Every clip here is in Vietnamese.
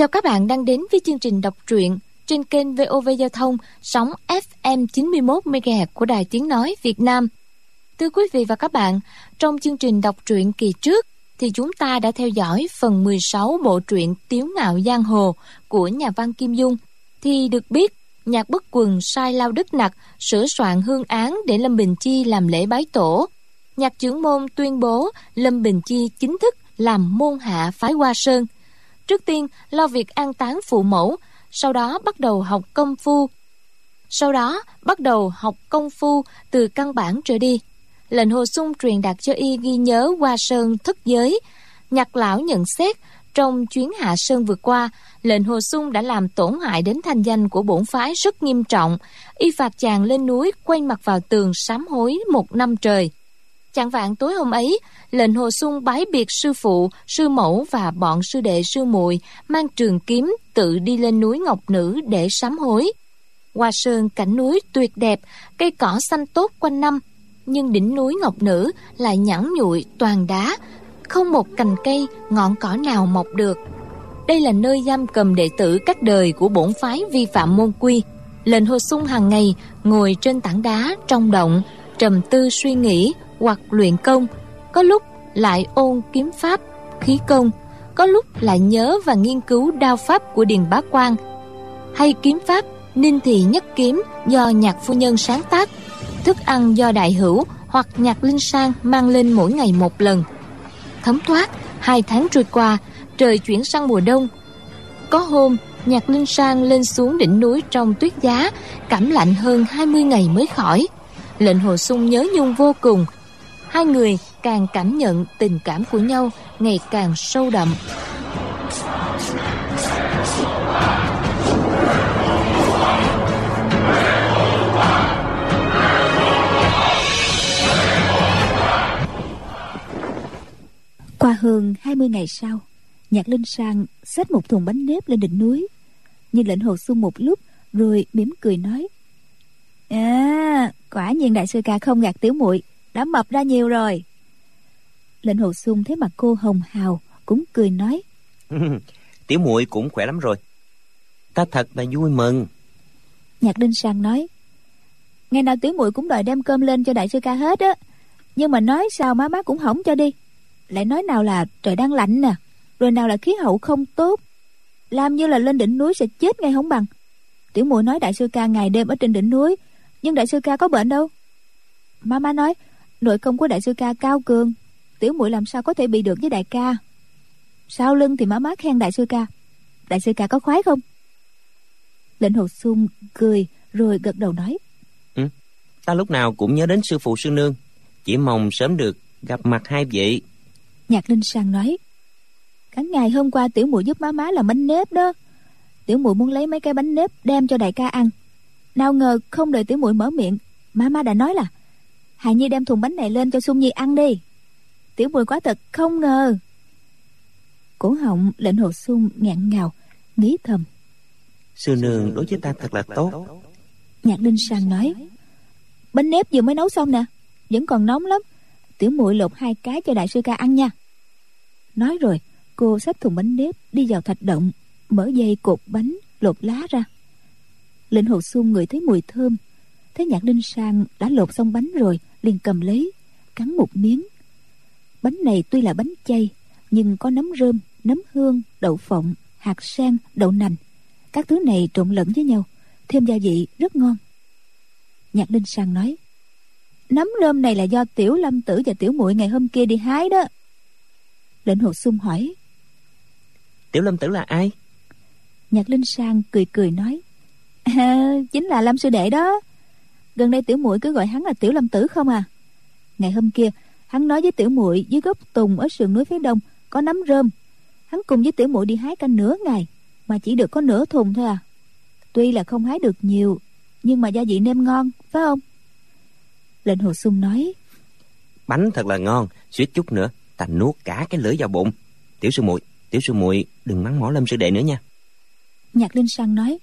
Chào các bạn đang đến với chương trình đọc truyện trên kênh VOV Giao thông sóng FM 91 MHz của Đài Tiếng nói Việt Nam. Thưa quý vị và các bạn, trong chương trình đọc truyện kỳ trước thì chúng ta đã theo dõi phần 16 bộ truyện Tiếu ngạo giang hồ của nhà văn Kim Dung thì được biết nhạc bất quần sai lao đức nặc sửa soạn hương án để Lâm Bình Chi làm lễ bái tổ. Nhạc trưởng môn tuyên bố Lâm Bình Chi chính thức làm môn hạ phái Hoa Sơn – Trước tiên lo việc an táng phụ mẫu, sau đó bắt đầu học công phu. Sau đó bắt đầu học công phu từ căn bản trở đi. Lệnh Hồ Sung truyền đạt cho y ghi nhớ qua sơn thất giới. Nhạc lão nhận xét trong chuyến hạ sơn vừa qua, lệnh Hồ Sung đã làm tổn hại đến thanh danh của bổn phái rất nghiêm trọng. Y phạt chàng lên núi quay mặt vào tường sám hối một năm trời. Chẳng vạn tối hôm ấy, lệnh hồ xuân bái biệt sư phụ, sư mẫu và bọn sư đệ sư muội mang trường kiếm tự đi lên núi Ngọc Nữ để sám hối. Hoa sơn cảnh núi tuyệt đẹp, cây cỏ xanh tốt quanh năm, nhưng đỉnh núi Ngọc Nữ lại nhẵn nhụi toàn đá, không một cành cây, ngọn cỏ nào mọc được. Đây là nơi giam cầm đệ tử các đời của bổn phái vi phạm môn quy. Lệnh hồ sung hàng ngày ngồi trên tảng đá trong động, trầm tư suy nghĩ hoặc luyện công, có lúc lại ôn kiếm pháp, khí công, có lúc lại nhớ và nghiên cứu đao pháp của Điền Bá Quang, hay kiếm pháp Ninh Thị Nhất Kiếm do nhạc phu nhân sáng tác, thức ăn do đại hữu hoặc nhạc linh sang mang lên mỗi ngày một lần. Thấm thoát, hai tháng trôi qua, trời chuyển sang mùa đông. Có hôm, nhạc linh sang lên xuống đỉnh núi trong tuyết giá, cảm lạnh hơn 20 ngày mới khỏi. Lệnh hồ sung nhớ nhung vô cùng, hai người càng cảm nhận tình cảm của nhau ngày càng sâu đậm. Qua hơn 20 ngày sau, Nhạc Linh Sang xách một thùng bánh nếp lên đỉnh núi. Nhìn lệnh hồ sung một lúc rồi mỉm cười nói. À, quả nhiên đại sư ca không gạt tiểu muội đã mập ra nhiều rồi. Lệnh hồ sung thấy mặt cô hồng hào cũng cười nói. Tiểu muội cũng khỏe lắm rồi. Ta thật là vui mừng. Nhạc đinh sang nói. Ngày nào tiểu muội cũng đòi đem cơm lên cho đại sư ca hết á. Nhưng mà nói sao má má cũng hỏng cho đi. Lại nói nào là trời đang lạnh nè rồi nào là khí hậu không tốt. Làm như là lên đỉnh núi sẽ chết ngay không bằng. Tiểu muội nói đại sư ca ngày đêm ở trên đỉnh núi nhưng đại sư ca có bệnh đâu. Má má nói nội công của đại sư ca cao cường. Tiểu muội làm sao có thể bị được với đại ca? Sau lưng thì má má khen đại sư ca. Đại sư ca có khoái không? Lệnh hồ sung cười rồi gật đầu nói. Ừ, ta lúc nào cũng nhớ đến sư phụ sư nương. Chỉ mong sớm được gặp mặt hai vị. Nhạc linh sang nói. Cả ngày hôm qua tiểu muội giúp má má làm bánh nếp đó. Tiểu muội muốn lấy mấy cái bánh nếp đem cho đại ca ăn. Nào ngờ không đợi tiểu muội mở miệng má má đã nói là Hà Nhi đem thùng bánh này lên cho Xuân Nhi ăn đi. Tiểu mùi quá thật không ngờ. Cổ họng lệnh hồ sung ngạn ngào Nghĩ thầm. Sư nương đối với ta thật là tốt. Nhạc Linh Sang nói Bánh nếp vừa mới nấu xong nè Vẫn còn nóng lắm. Tiểu muội lột hai cái cho đại sư ca ăn nha. Nói rồi Cô xách thùng bánh nếp đi vào thạch động Mở dây cột bánh lột lá ra. Lệnh hồ sung người thấy mùi thơm Thấy nhạc linh sang đã lột xong bánh rồi liền cầm lấy cắn một miếng. Bánh này tuy là bánh chay nhưng có nấm rơm nấm hương đậu phộng hạt sen đậu nành. Các thứ này trộn lẫn với nhau thêm gia vị rất ngon. Nhạc linh sang nói nấm rơm này là do tiểu lâm tử và tiểu muội ngày hôm kia đi hái đó. Lệnh hồ sung hỏi tiểu lâm tử là ai? Nhạc linh sang cười cười nói à, chính là lâm sư đệ đó gần đây tiểu muội cứ gọi hắn là tiểu lâm tử không à? Ngày hôm kia hắn nói với tiểu muội dưới gốc tùng ở sườn núi phía đông có nấm rơm. Hắn cùng với tiểu muội đi hái canh nửa ngày mà chỉ được có nửa thùng thôi à. Tuy là không hái được nhiều nhưng mà gia vị nêm ngon phải không? Lệnh hồ sung nói bánh thật là ngon suýt chút nữa ta nuốt cả cái lưỡi vào bụng. Tiểu sư muội tiểu sư muội đừng mắng mỏ lâm sư đệ nữa nha. Nhạc linh sang nói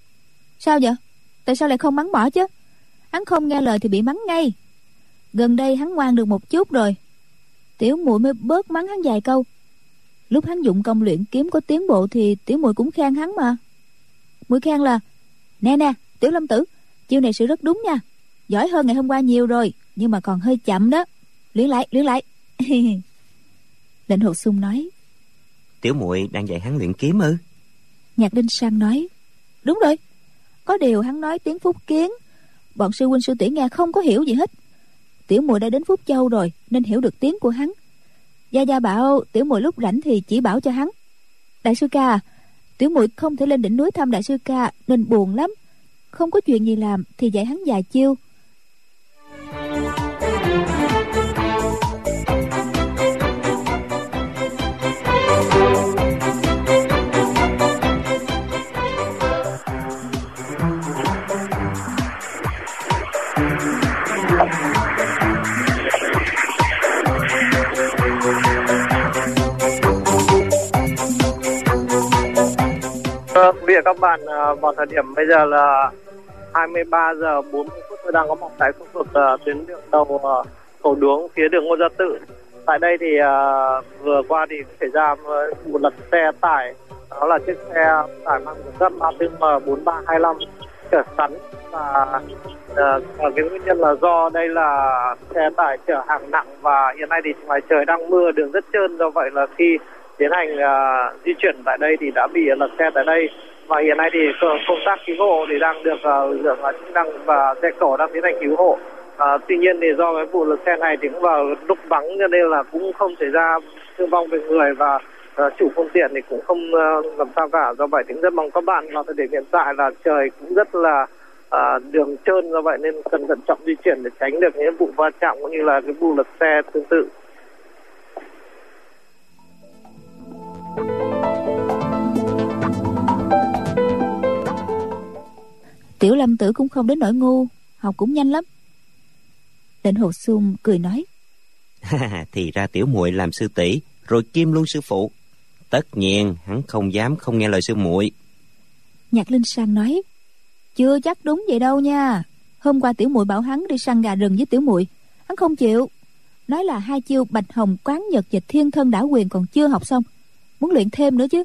sao vậy? Tại sao lại không mắng mỏ chứ hắn không nghe lời thì bị mắng ngay. Gần đây hắn ngoan được một chút rồi. Tiểu muội mới bớt mắng hắn vài câu. Lúc hắn dụng công luyện kiếm có tiến bộ thì tiểu muội cũng khen hắn mà. Muội khen là nè nè tiểu lâm tử chiêu này sự rất đúng nha. Giỏi hơn ngày hôm qua nhiều rồi nhưng mà còn hơi chậm đó. Luyện lại luyện lại. Lệnh hồ sung nói tiểu muội đang dạy hắn luyện kiếm ư? Nhạc đinh sang nói đúng rồi. Có điều hắn nói tiếng phúc kiến bọn sư huynh sư tỷ nghe không có hiểu gì hết. Tiểu muội đã đến phúc châu rồi, nên hiểu được tiếng của hắn. Gia gia bảo, tiểu muội lúc rảnh thì chỉ bảo cho hắn. Đại sư ca à, tiểu muội không thể lên đỉnh núi thăm đại sư ca, nên buồn lắm. Không có chuyện gì làm thì dạy hắn vài chiêu. Và các bạn, à, vào thời điểm bây giờ là 23 giờ 40 phút tôi đang có mặt tại khu vực uh, tuyến đường tàu uh, à, cầu đuống phía đường Ngô Gia Tự. Tại đây thì uh, vừa qua thì xảy ra một lật xe tải, đó là chiếc xe tải mang biển số Martin M4325 chở sắn và uh, cái nguyên nhân là do đây là xe tải chở hàng nặng và hiện nay thì ngoài trời đang mưa đường rất trơn. Do vậy là khi tiến hành uh, di chuyển tại đây thì đã bị lật xe tại đây và hiện nay thì công tác cứu hộ thì đang được ờ, lực lượng chức năng và xe cổ đang tiến hành cứu hộ. À, tuy nhiên thì do cái vụ lật xe này thì cũng vào lúc vắng cho nên là cũng không xảy ra thương vong về người và uh, chủ phương tiện thì cũng không uh, làm sao cả. Do vậy thì rất mong các bạn vào thời điểm hiện tại là trời cũng rất là uh, đường trơn do vậy nên cần thận trọng di chuyển để tránh được những vụ va chạm cũng như là cái vụ lật xe tương tự tiểu lâm tử cũng không đến nỗi ngu học cũng nhanh lắm. Lệnh hồ sung cười nói. Thì ra tiểu muội làm sư tỷ rồi kim luôn sư phụ. Tất nhiên hắn không dám không nghe lời sư muội. Nhạc linh sang nói chưa chắc đúng vậy đâu nha. Hôm qua tiểu muội bảo hắn đi săn gà rừng với tiểu muội hắn không chịu. Nói là hai chiêu bạch hồng quán nhật và thiên thân đảo quyền còn chưa học xong muốn luyện thêm nữa chứ.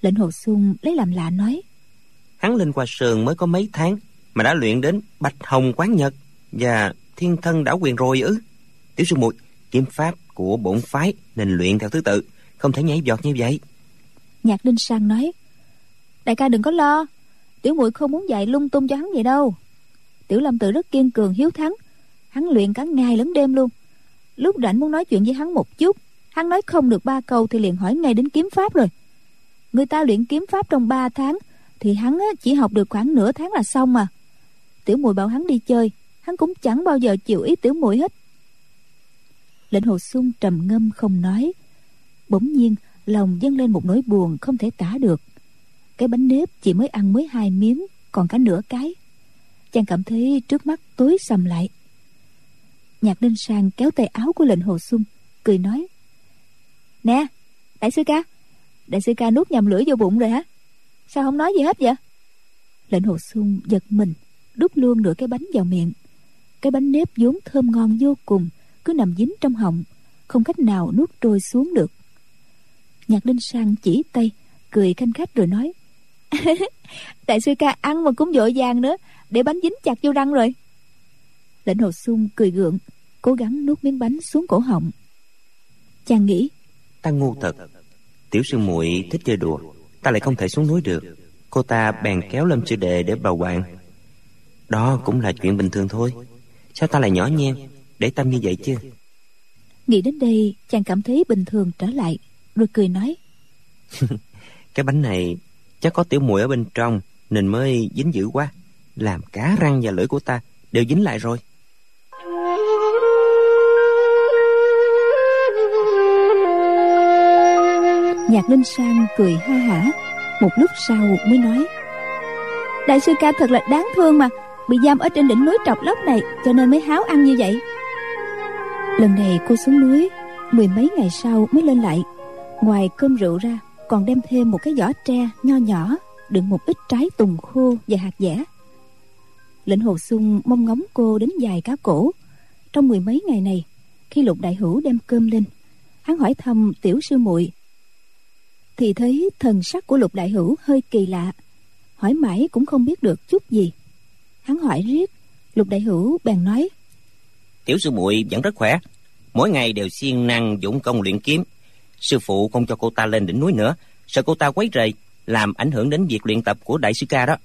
Lệnh hồ sung lấy làm lạ nói hắn lên qua sườn mới có mấy tháng mà đã luyện đến bạch hồng quán nhật và thiên thân đảo quyền rồi ư? Tiểu sư muội, kiếm pháp của bổn phái nên luyện theo thứ tự, không thể nhảy giọt như vậy. Nhạc đinh sang nói, đại ca đừng có lo, tiểu muội không muốn dạy lung tung cho hắn vậy đâu. Tiểu lâm tự rất kiên cường hiếu thắng, hắn luyện cả ngày lẫn đêm luôn. Lúc rảnh muốn nói chuyện với hắn một chút, hắn nói không được ba câu thì liền hỏi ngay đến kiếm pháp rồi. Người ta luyện kiếm pháp trong ba tháng thì hắn chỉ học được khoảng nửa tháng là xong mà. Tiểu muội bảo hắn đi chơi, hắn cũng chẳng bao giờ chịu ý tiểu muội hết. Lệnh hồ sung trầm ngâm không nói. Bỗng nhiên, lòng dâng lên một nỗi buồn không thể tả được. Cái bánh nếp chỉ mới ăn mới hai miếng, còn cả nửa cái. Chàng cảm thấy trước mắt tối sầm lại. Nhạc đinh sang kéo tay áo của lệnh hồ sung, cười nói. Nè, đại sư ca, đại sư ca nuốt nhầm lưỡi vô bụng rồi hả? Sao không nói gì hết vậy? Lệnh hồ sung giật mình, đút luôn nửa cái bánh vào miệng. Cái bánh nếp vốn thơm ngon vô cùng, cứ nằm dính trong họng, không cách nào nuốt trôi xuống được. Nhạc linh sang chỉ tay, cười khanh khách rồi nói, đại sư ca ăn mà cũng vội vàng nữa, để bánh dính chặt vô răng rồi. Lệnh hồ sung cười gượng, cố gắng nuốt miếng bánh xuống cổ họng. Chàng nghĩ, ta ngu thật. Tiểu sư muội thích chơi đùa ta lại không thể xuống núi được. Cô ta bèn kéo lâm sư đệ để bầu bạn đó cũng là chuyện bình thường thôi. Sao ta lại nhỏ nhen? Để tâm như vậy chứ. Nghĩ đến đây chàng cảm thấy bình thường trở lại rồi cười nói. Cái bánh này chắc có tiểu muội ở bên trong nên mới dính dữ quá. Làm cá răng và lưỡi của ta đều dính lại rồi nhạc linh sang cười ha hả. Một lúc sau mới nói, đại sư ca thật là đáng thương mà, bị giam ở trên đỉnh núi trọc lốc này, cho nên mới háo ăn như vậy. Lần này cô xuống núi, mười mấy ngày sau mới lên lại. Ngoài cơm rượu ra, còn đem thêm một cái giỏ tre nho nhỏ, đựng một ít trái tùng khô và hạt dẻ. Lệnh hồ sung mong ngóng cô đến dài cá cổ. Trong mười mấy ngày này, khi lục đại hữu đem cơm lên, hắn hỏi thăm tiểu sư muội thì thấy thần sắc của lục đại hữu hơi kỳ lạ. Hỏi mãi cũng không biết được chút gì. Hắn hỏi riết lục đại hữu bèn nói tiểu sư muội vẫn rất khỏe. Mỗi ngày đều siêng năng dũng công luyện kiếm. Sư phụ không cho cô ta lên đỉnh núi nữa. Sợ cô ta quấy rầy làm ảnh hưởng đến việc luyện tập của đại sư ca đó.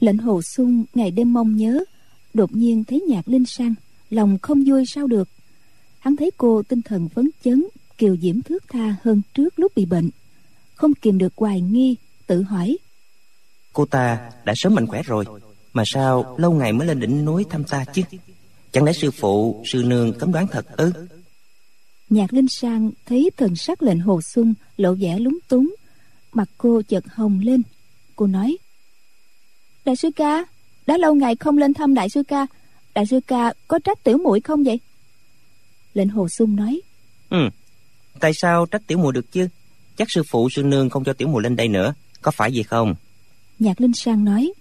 Lệnh hồ sung ngày đêm mong nhớ đột nhiên thấy nhạc linh sang lòng không vui sao được. Hắn thấy cô tinh thần phấn chấn kiều diễm thước tha hơn trước lúc bị bệnh không kìm được hoài nghi tự hỏi. Cô ta đã sớm mạnh khỏe rồi mà sao lâu ngày mới lên đỉnh núi thăm ta chứ? Chẳng lẽ sư phụ sư nương cấm đoán thật ư? Nhạc linh sang thấy thần sắc lệnh hồ sung lộ vẻ lúng túng mặt cô chợt hồng lên. Cô nói đại sư ca đã lâu ngày không lên thăm đại sư ca đại sư ca có trách tiểu muội không vậy? Lệnh hồ sung nói ừ tại sao trách tiểu muội được chứ chắc sư phụ sư nương không cho tiểu muội lên đây nữa có phải vậy không? Nhạc linh sang nói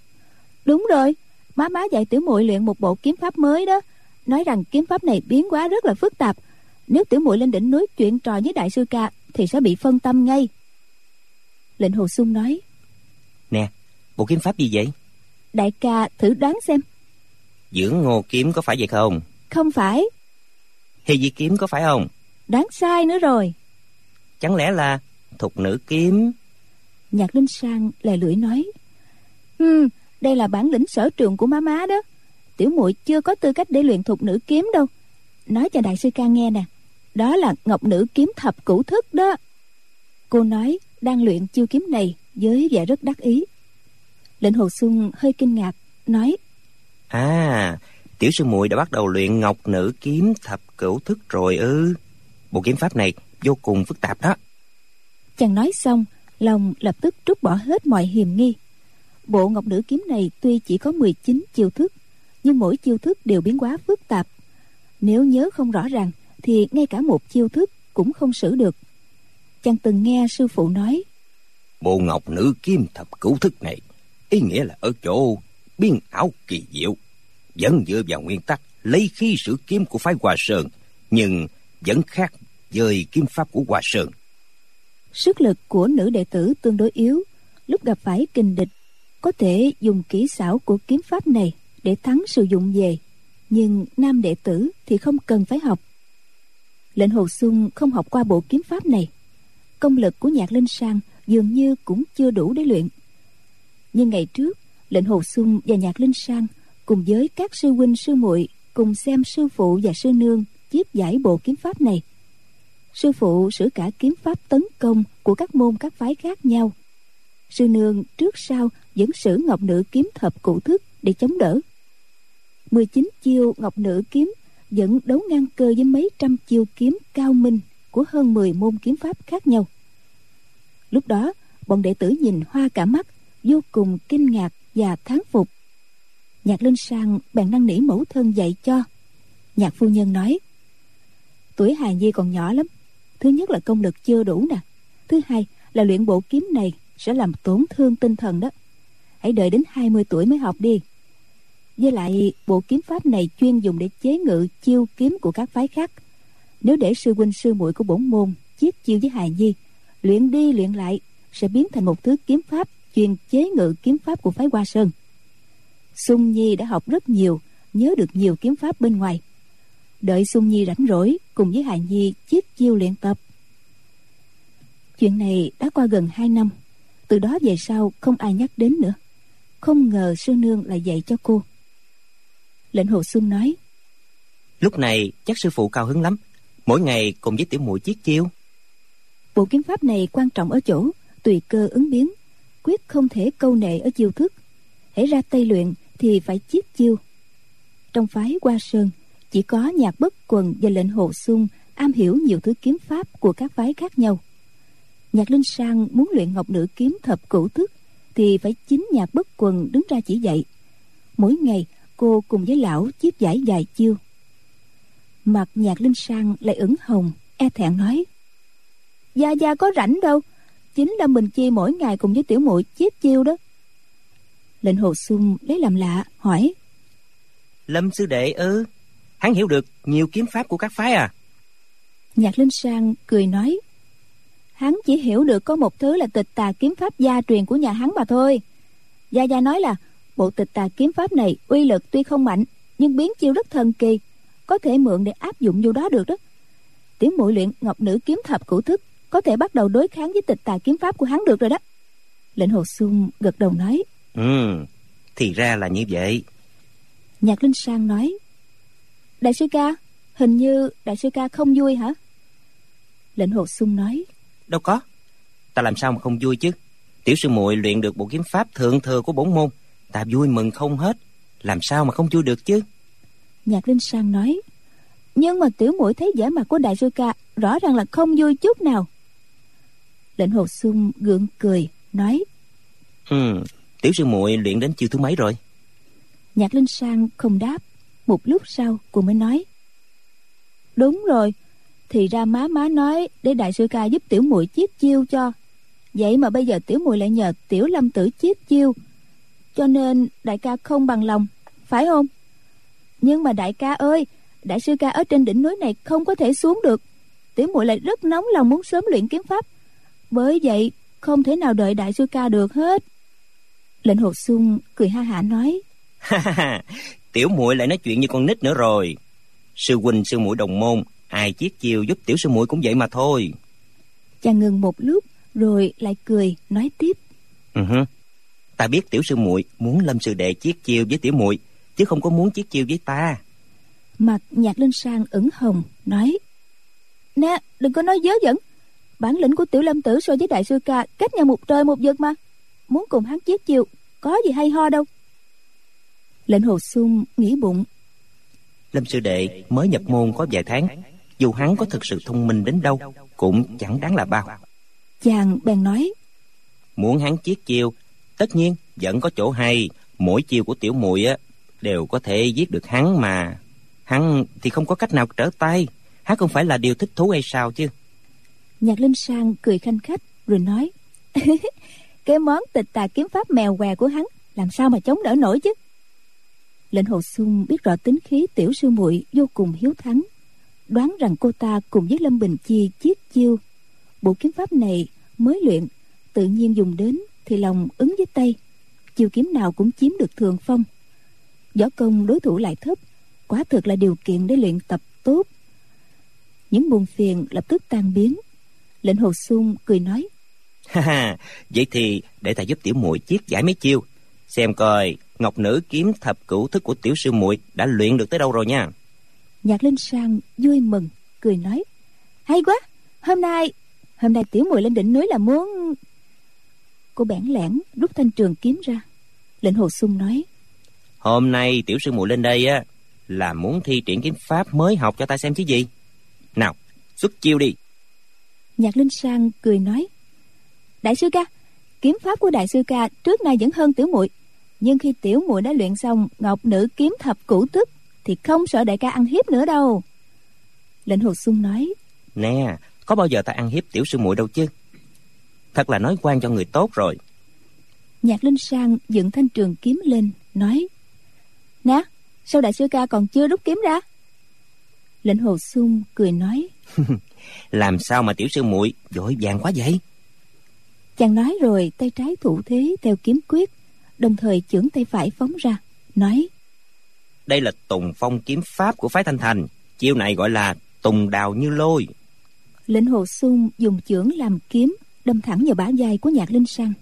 đúng rồi má má dạy tiểu muội luyện một bộ kiếm pháp mới đó. Nói rằng kiếm pháp này biến hóa rất là phức tạp. Nếu tiểu muội lên đỉnh núi chuyện trò với đại sư ca thì sẽ bị phân tâm ngay. Lệnh hồ sung nói nè bộ kiếm pháp gì vậy? Đại ca thử đoán xem. Dưỡng ngô kiếm có phải vậy không? Không phải. Hi di kiếm có phải không? Đoán sai nữa rồi. Chẳng lẽ là thục nữ kiếm. Nhạc linh sang lè lưỡi nói ừ đây là bản lĩnh sở trường của má má đó. Tiểu muội chưa có tư cách để luyện thục nữ kiếm đâu. Nói cho đại sư ca nghe nè đó là ngọc nữ kiếm thập cửu thức đó. Cô nói đang luyện chiêu kiếm này với vẻ rất đắc ý. Lệnh hồ xuân hơi kinh ngạc nói à tiểu sư muội đã bắt đầu luyện ngọc nữ kiếm thập cửu thức rồi ư? Bộ kiếm pháp này vô cùng phức tạp đó chàng nói xong lòng lập tức trút bỏ hết mọi hiềm nghi. Bộ ngọc nữ kiếm này tuy chỉ có 19 chiêu thức, nhưng mỗi chiêu thức đều biến hóa phức tạp. Nếu nhớ không rõ ràng, thì ngay cả một chiêu thức cũng không xử được. Chàng từng nghe sư phụ nói, bộ ngọc nữ kim thập cửu thức này, ý nghĩa là ở chỗ biến ảo kỳ diệu. Vẫn dựa vào nguyên tắc lấy khí sử kiếm của phái hòa sơn, nhưng vẫn khác với kiếm pháp của hòa sơn sức lực của nữ đệ tử tương đối yếu, lúc gặp phải kình địch, có thể dùng kỹ xảo của kiếm pháp này để thắng sử dụng về, nhưng nam đệ tử thì không cần phải học. Lệnh hồ xuân không học qua bộ kiếm pháp này. Công lực của nhạc linh sang dường như cũng chưa đủ để luyện. Nhưng ngày trước, lệnh hồ xuân và nhạc linh sang cùng với các sư huynh sư muội cùng xem sư phụ và sư nương chiết giải bộ kiếm pháp này sư phụ sử cả kiếm pháp tấn công của các môn các phái khác nhau. Sư nương trước sau vẫn sử ngọc nữ kiếm thập cụ thức để chống đỡ. 19 chiêu ngọc nữ kiếm vẫn đấu ngang cơ với mấy trăm chiêu kiếm cao minh của hơn 10 môn kiếm pháp khác nhau. Lúc đó, bọn đệ tử nhìn hoa cả mắt, vô cùng kinh ngạc và thán phục. Nhạc linh sang bèn năn nỉ mẫu thân dạy cho. Nhạc phu nhân nói, tuổi hà nhi còn nhỏ lắm thứ nhất là công lực chưa đủ nè. Thứ hai là luyện bộ kiếm này sẽ làm tổn thương tinh thần đó. Hãy đợi đến 20 tuổi mới học đi. Với lại, bộ kiếm pháp này chuyên dùng để chế ngự chiêu kiếm của các phái khác. Nếu để sư huynh sư muội của bổn môn chiết chiêu với hài nhi, luyện đi luyện lại sẽ biến thành một thứ kiếm pháp chuyên chế ngự kiếm pháp của phái hoa sơn. Sung nhi đã học rất nhiều, nhớ được nhiều kiếm pháp bên ngoài đợi sung nhi rảnh rỗi cùng với hài nhi chiết chiêu luyện tập. Chuyện này đã qua gần hai năm. Từ đó về sau không ai nhắc đến nữa. Không ngờ sư nương lại dạy cho cô. Lệnh hồ xuân nói lúc này chắc sư phụ cao hứng lắm. Mỗi ngày cùng với tiểu muội chiết chiêu. Bộ kiếm pháp này quan trọng ở chỗ tùy cơ ứng biến quyết không thể câu nệ ở chiêu thức. Hãy ra tay luyện thì phải chiết chiêu. Trong phái hoa sơn chỉ có nhạc bất quần và lệnh hồ sung am hiểu nhiều thứ kiếm pháp của các phái khác nhau. Nhạc linh sang muốn luyện ngọc nữ kiếm thập cửu thức thì phải chính nhạc bất quần đứng ra chỉ dạy. Mỗi ngày, cô cùng với lão chiết giải dài chiêu. Mặt nhạc linh sang lại ửng hồng e thẹn nói, gia gia có rảnh đâu, chính là mình chi mỗi ngày cùng với tiểu muội chiết chiêu đó. Lệnh hồ sung lấy làm lạ, hỏi, lâm sư đệ ư? Hắn hiểu được nhiều kiếm pháp của các phái à? Nhạc linh sang cười nói hắn chỉ hiểu được có một thứ là tịch tà kiếm pháp gia truyền của nhà hắn mà thôi. Gia gia nói là bộ tịch tà kiếm pháp này uy lực tuy không mạnh nhưng biến chiêu rất thần kỳ có thể mượn để áp dụng vô đó được đó. Tiểu muội luyện ngọc nữ kiếm thập cửu thức có thể bắt đầu đối kháng với tịch tà kiếm pháp của hắn được rồi đó. Lệnh hồ xuân gật đầu nói ừ thì ra là như vậy. Nhạc linh sang nói đại sư ca hình như đại sư ca không vui hả? Lệnh hồ xuân nói. Đâu có. Ta làm sao mà không vui chứ? Tiểu sư muội luyện được bộ kiếm pháp thượng thừa của bổn môn ta vui mừng không hết. Làm sao mà không vui được chứ? Nhạc linh sang nói. Nhưng mà tiểu muội thấy vẻ mặt của đại sư ca rõ ràng là không vui chút nào. Lệnh hồ xuân gượng cười nói. Ừ tiểu sư muội luyện đến chiêu thứ mấy rồi? Nhạc linh sang không đáp một lúc sau, cô mới nói. Đúng rồi, thì ra má má nói để đại sư ca giúp tiểu muội chiết chiêu cho. Vậy mà bây giờ tiểu muội lại nhờ tiểu lâm tử chiết chiêu. Cho nên đại ca không bằng lòng, phải không? Nhưng mà đại ca ơi, đại sư ca ở trên đỉnh núi này không có thể xuống được. Tiểu muội lại rất nóng lòng muốn sớm luyện kiếm pháp. Bởi vậy, không thể nào đợi đại sư ca được hết. Lệnh hồ sung cười ha hả nói. tiểu muội lại nói chuyện như con nít nữa rồi. Sư huynh sư muội đồng môn ai chiết chiêu giúp tiểu sư muội cũng vậy mà thôi. Chàng ngừng một lúc rồi lại cười nói tiếp. Uh-huh. ta biết tiểu sư muội muốn lâm sư đệ chiết chiêu với tiểu muội chứ không có muốn chiết chiêu với ta. Mặt nhạc linh sang ửng hồng nói nè đừng có nói dớ dẫn. Bản lĩnh của tiểu lâm tử so với đại sư ca cách nhau một trời một vực mà. Muốn cùng hắn chiết chiêu có gì hay ho đâu lệnh hồ sung nghĩ bụng. Lâm sư đệ mới nhập môn có vài tháng dù hắn có thực sự thông minh đến đâu cũng chẳng đáng là bao. Chàng bèn nói muốn hắn chiết chiêu tất nhiên vẫn có chỗ hay. Mỗi chiêu của tiểu muội á đều có thể giết được hắn mà. Hắn thì không có cách nào trở tay. Hắn không phải là điều thích thú hay sao chứ? Nhạc linh sang cười khanh khách rồi nói cái món tịch tà kiếm pháp mèo què của hắn làm sao mà chống đỡ nổi chứ lệnh hồ sung biết rõ tính khí tiểu sư muội vô cùng hiếu thắng, đoán rằng cô ta cùng với lâm bình chi chiết chiêu. Bộ kiếm pháp này mới luyện, tự nhiên dùng đến thì lòng ứng với tay, chiêu kiếm nào cũng chiếm được thường phong. Võ công đối thủ lại thấp, quả thực là điều kiện để luyện tập tốt. Những buồn phiền lập tức tan biến. Lệnh hồ sung cười nói, ha ha, vậy thì để ta giúp tiểu muội chiết giải mấy chiêu, xem coi ngọc nữ kiếm thập cửu thức của tiểu sư muội đã luyện được tới đâu rồi nha? Nhạc linh sang vui mừng cười nói hay quá hôm nay hôm nay tiểu muội lên đỉnh núi là muốn cô bẽn lẽn rút thanh trường kiếm ra. Lệnh hồ sung nói hôm nay tiểu sư muội lên đây á là muốn thi triển kiếm pháp mới học cho ta xem chứ gì. Nào xuất chiêu đi. Nhạc linh sang cười nói đại sư ca kiếm pháp của đại sư ca trước nay vẫn hơn tiểu muội nhưng khi tiểu muội đã luyện xong ngọc nữ kiếm thập cửu tức thì không sợ đại ca ăn hiếp nữa đâu. Lệnh hồ sung nói nè có bao giờ ta ăn hiếp tiểu sư muội đâu chứ? Thật là nói quan cho người tốt rồi. Nhạc linh sang dựng thanh trường kiếm lên nói nè sao đại sư ca còn chưa rút kiếm ra? Lệnh hồ sung cười nói làm sao mà tiểu sư muội vội vàng quá vậy? Chàng nói rồi tay trái thủ thế theo kiếm quyết đồng thời chưởng tay phải phóng ra nói đây là tùng phong kiếm pháp của phái thanh thành chiêu này gọi là tùng đào như lôi. Lệnh hồ sung dùng chưởng làm kiếm đâm thẳng vào bả vai của nhạc linh sang.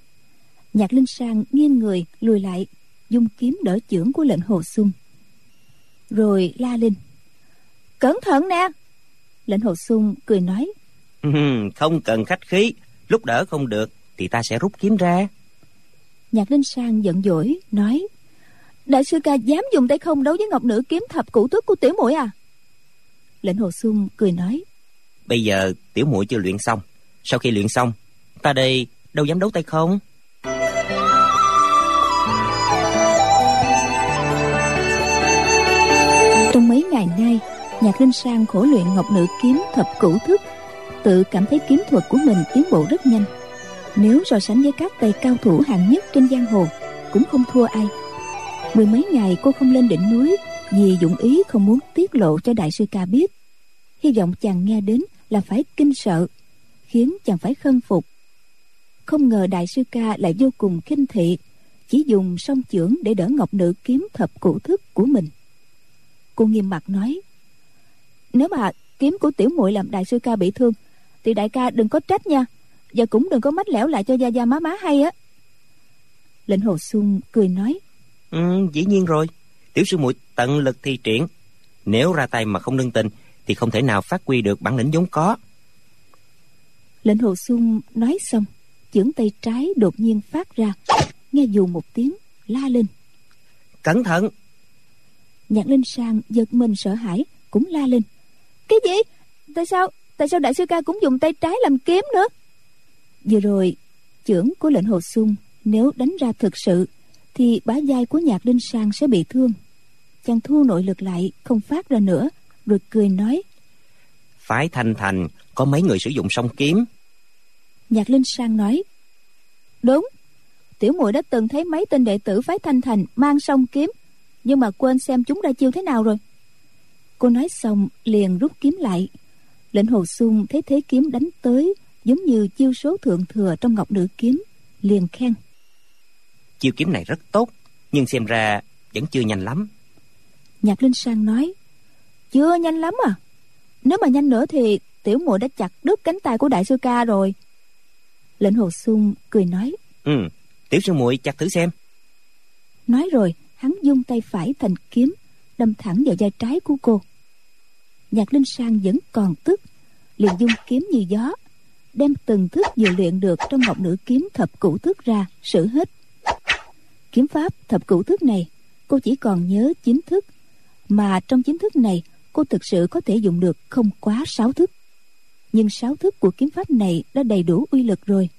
Nhạc linh sang nghiêng người lùi lại dùng kiếm đỡ chưởng của lệnh hồ sung. Rồi la lên cẩn thận nè! Lệnh hồ sung cười nói không cần khách khí lúc đỡ không được thì ta sẽ rút kiếm ra nhạc linh sang giận dỗi nói đại sư ca dám dùng tay không đấu với ngọc nữ kiếm thập cửu thức của tiểu muội à? Lệnh hồ sung cười nói bây giờ tiểu muội chưa luyện xong sau khi luyện xong ta đây đâu dám đấu tay không? Trong mấy ngày nay nhạc linh sang khổ luyện ngọc nữ kiếm thập cửu thức tự cảm thấy kiếm thuật của mình tiến bộ rất nhanh nếu so sánh với các tay cao thủ hạng nhất trên giang hồ, cũng không thua ai. Mười mấy ngày cô không lên đỉnh núi vì dụng ý không muốn tiết lộ cho đại sư ca biết. Hy vọng chàng nghe đến là phải kinh sợ, khiến chàng phải khâm phục. Không ngờ đại sư ca lại vô cùng khinh thị, chỉ dùng song chưởng để đỡ ngọc nữ kiếm thập cụ thức của mình. Cô nghiêm mặt nói, nếu mà kiếm của tiểu muội làm đại sư ca bị thương, thì đại ca đừng có trách nha và cũng đừng có mách lẻo lại cho gia gia má má hay á. Lệnh hồ xuân cười nói. Ừ, dĩ nhiên rồi. Tiểu sư muội tận lực thi triển. Nếu ra tay mà không nâng tình thì không thể nào phát huy được bản lĩnh vốn có. Lệnh hồ xuân nói xong chưởng tay trái đột nhiên phát ra. Nghe dù một tiếng la lên. Cẩn thận! Nhạc linh sang giật mình sợ hãi cũng la lên. Cái gì? Tại sao tại sao đại sư ca cũng dùng tay trái làm kiếm nữa vừa rồi chưởng của lệnh hồ xuân nếu đánh ra thực sự thì bá giai của nhạc linh sang sẽ bị thương. Chàng thu nội lực lại không phát ra nữa rồi cười nói phái thanh thành có mấy người sử dụng song kiếm? Nhạc linh sang nói đúng tiểu muội đã từng thấy mấy tên đệ tử phái thanh thành mang song kiếm nhưng mà quên xem chúng ra chiêu thế nào rồi. Cô nói xong liền rút kiếm lại. Lệnh hồ xuân thấy thế kiếm đánh tới giống như chiêu số thượng thừa trong ngọc nữ kiếm liền khen. Chiêu kiếm này rất tốt nhưng xem ra vẫn chưa nhanh lắm. Nhạc linh sang nói chưa nhanh lắm à? Nếu mà nhanh nữa thì tiểu muội đã chặt đứt cánh tay của đại sư ca rồi. Lệnh hồ xuân cười nói ừ tiểu sư muội chặt thử xem. Nói rồi hắn dung tay phải thành kiếm đâm thẳng vào vai trái của cô. Nhạc linh sang vẫn còn tức liền dung kiếm như gió đem từng thức vừa luyện được trong ngọc nữ kiếm thập cửu thức ra sử hết. Kiếm pháp thập cửu thức này, cô chỉ còn nhớ chín thức mà trong chín thức này, cô thực sự có thể dùng được không quá sáu thức nhưng sáu thức của kiếm pháp này đã đầy đủ uy lực rồi.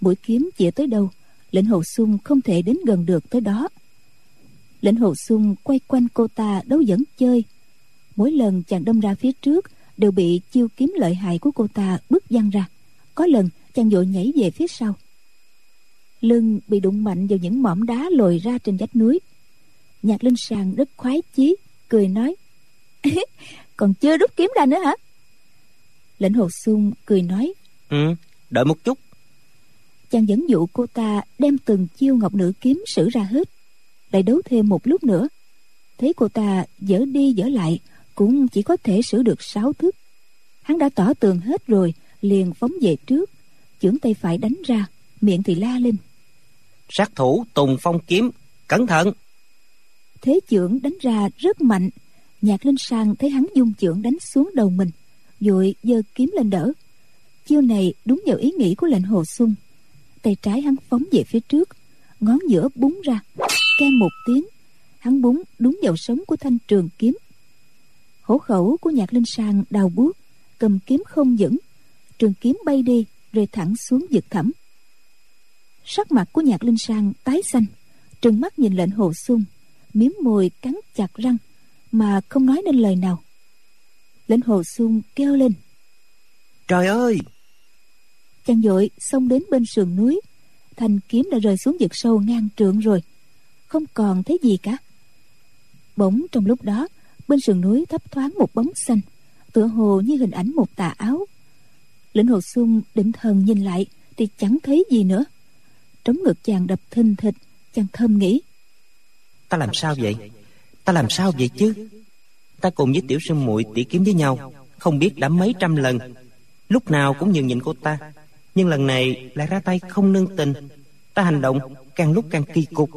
Mũi kiếm chĩa tới đâu, lệnh hồ sung không thể đến gần được tới đó. Lệnh hồ sung quay quanh cô ta đấu dẫn chơi. Mỗi lần chàng đâm ra phía trước đều bị chiêu kiếm lợi hại của cô ta bứt văng ra. Có lần chàng vội nhảy về phía sau. Lưng bị đụng mạnh vào những mỏm đá lồi ra trên vách núi. Nhạc linh sàng rất khoái chí cười nói còn chưa rút kiếm ra nữa hả? Lệnh hồ xuân cười nói ừ đợi một chút. Chàng dẫn dụ cô ta đem từng chiêu ngọc nữ kiếm sử ra hết lại đấu thêm một lúc nữa. Thấy cô ta dở đi dở lại cũng chỉ có thể sử được sáu thức hắn đã tỏ tường hết rồi liền phóng về trước. Chưởng tay phải đánh ra miệng thì la lên. Sát thủ tùng phong kiếm cẩn thận. Thế chưởng đánh ra rất mạnh. Nhạc linh sang thấy hắn dung chưởng đánh xuống đầu mình rồi giơ kiếm lên đỡ. Chiêu này đúng vào ý nghĩ của lệnh hồ xuân. Tay trái hắn phóng về phía trước ngón giữa búng ra keng một tiếng. Hắn búng đúng vào sống của thanh trường kiếm hổ khẩu của nhạc linh sang đào buốt cầm kiếm không vững. Trường kiếm bay đi rơi thẳng xuống vực thẳm. Sắc mặt của nhạc linh sang tái xanh. Trừng mắt nhìn lệnh hồ xuân miếm môi cắn chặt răng mà không nói nên lời nào. Lệnh hồ xuân kêu lên. Trời ơi! Chàng dội xông đến bên sườn núi thanh kiếm đã rơi xuống vực sâu ngang trượng rồi. Không còn thấy gì cả. Bỗng trong lúc đó bên sườn núi thấp thoáng một bóng xanh tựa hồ như hình ảnh một tà áo. Lĩnh hồ xuân định thần nhìn lại thì chẳng thấy gì nữa. Trống ngực chàng đập thình thịch chàng thầm nghĩ. Ta làm sao vậy? Ta làm sao vậy chứ? Ta cùng với tiểu sư muội tỉ kiếm với nhau không biết đã mấy trăm lần. Lúc nào cũng nhường nhịn cô ta nhưng lần này lại ra tay không nương tình. Ta hành động càng lúc càng kỳ cục.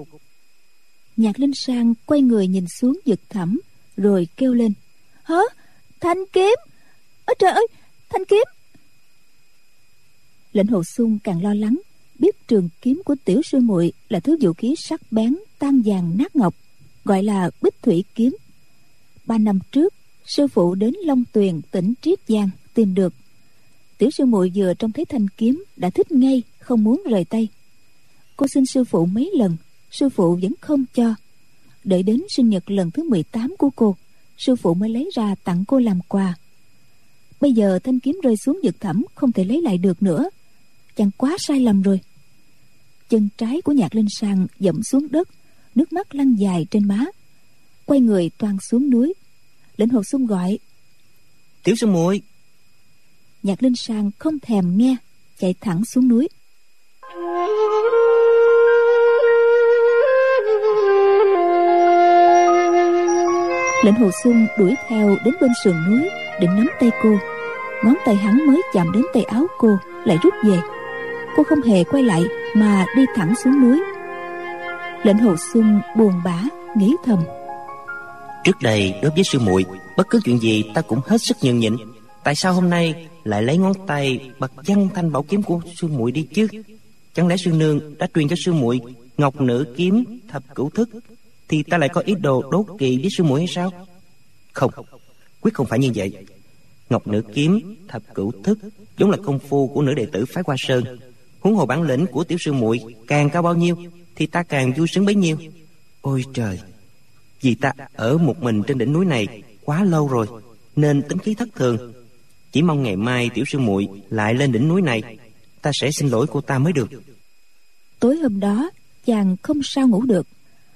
Nhạc linh sang quay người nhìn xuống vực thẳm rồi kêu lên. Hả? Thanh kiếm? Ôi trời ơi, thanh kiếm! Lệnh hồ xuân càng lo lắng, biết trường kiếm của tiểu sư muội là thứ vũ khí sắc bén, tan vàng nát ngọc, gọi là bích thủy kiếm. Ba năm trước, sư phụ đến long tuyền tỉnh triết giang tìm được. Tiểu sư muội vừa trông thấy thanh kiếm đã thích ngay, không muốn rời tay. Cô xin sư phụ mấy lần, sư phụ vẫn không cho đợi đến sinh nhật lần thứ 18 của cô sư phụ mới lấy ra tặng cô làm quà. Bây giờ thanh kiếm rơi xuống vực thẳm không thể lấy lại được nữa. Chàng quá sai lầm rồi. Chân trái của nhạc linh sang dẫm xuống đất nước mắt lăn dài trên má. Quay người toan xuống núi. Lệnh hồ xuân gọi tiểu sư muội. Nhạc linh sang không thèm nghe chạy thẳng xuống núi lệnh hồ xuân đuổi theo đến bên sườn núi định nắm tay cô. Ngón tay hắn mới chạm đến tay áo cô, lại rút về. Cô không hề quay lại mà đi thẳng xuống núi. Lệnh hồ xuân buồn bã, nghĩ thầm. Trước đây đối với sư muội, bất cứ chuyện gì ta cũng hết sức nhường nhịn. Tại sao hôm nay lại lấy ngón tay bật văn thanh bảo kiếm của sư muội đi chứ? Chẳng lẽ sư nương đã truyền cho sư muội ngọc nữ kiếm thập cửu thức? Thì ta lại có ý đồ đốt kỵ với sư muội hay sao? Không, quyết không phải như vậy. Ngọc nữ kiếm, thập cửu thức, vốn là công phu của nữ đệ tử phái hoa sơn. Huống hồ bản lĩnh của tiểu sư muội càng cao bao nhiêu, thì ta càng vui sướng bấy nhiêu. Ôi trời, vì ta ở một mình trên đỉnh núi này quá lâu rồi, nên tính khí thất thường. Chỉ mong ngày mai tiểu sư muội lại lên đỉnh núi này, ta sẽ xin lỗi cô ta mới được. Tối hôm đó, chàng không sao ngủ được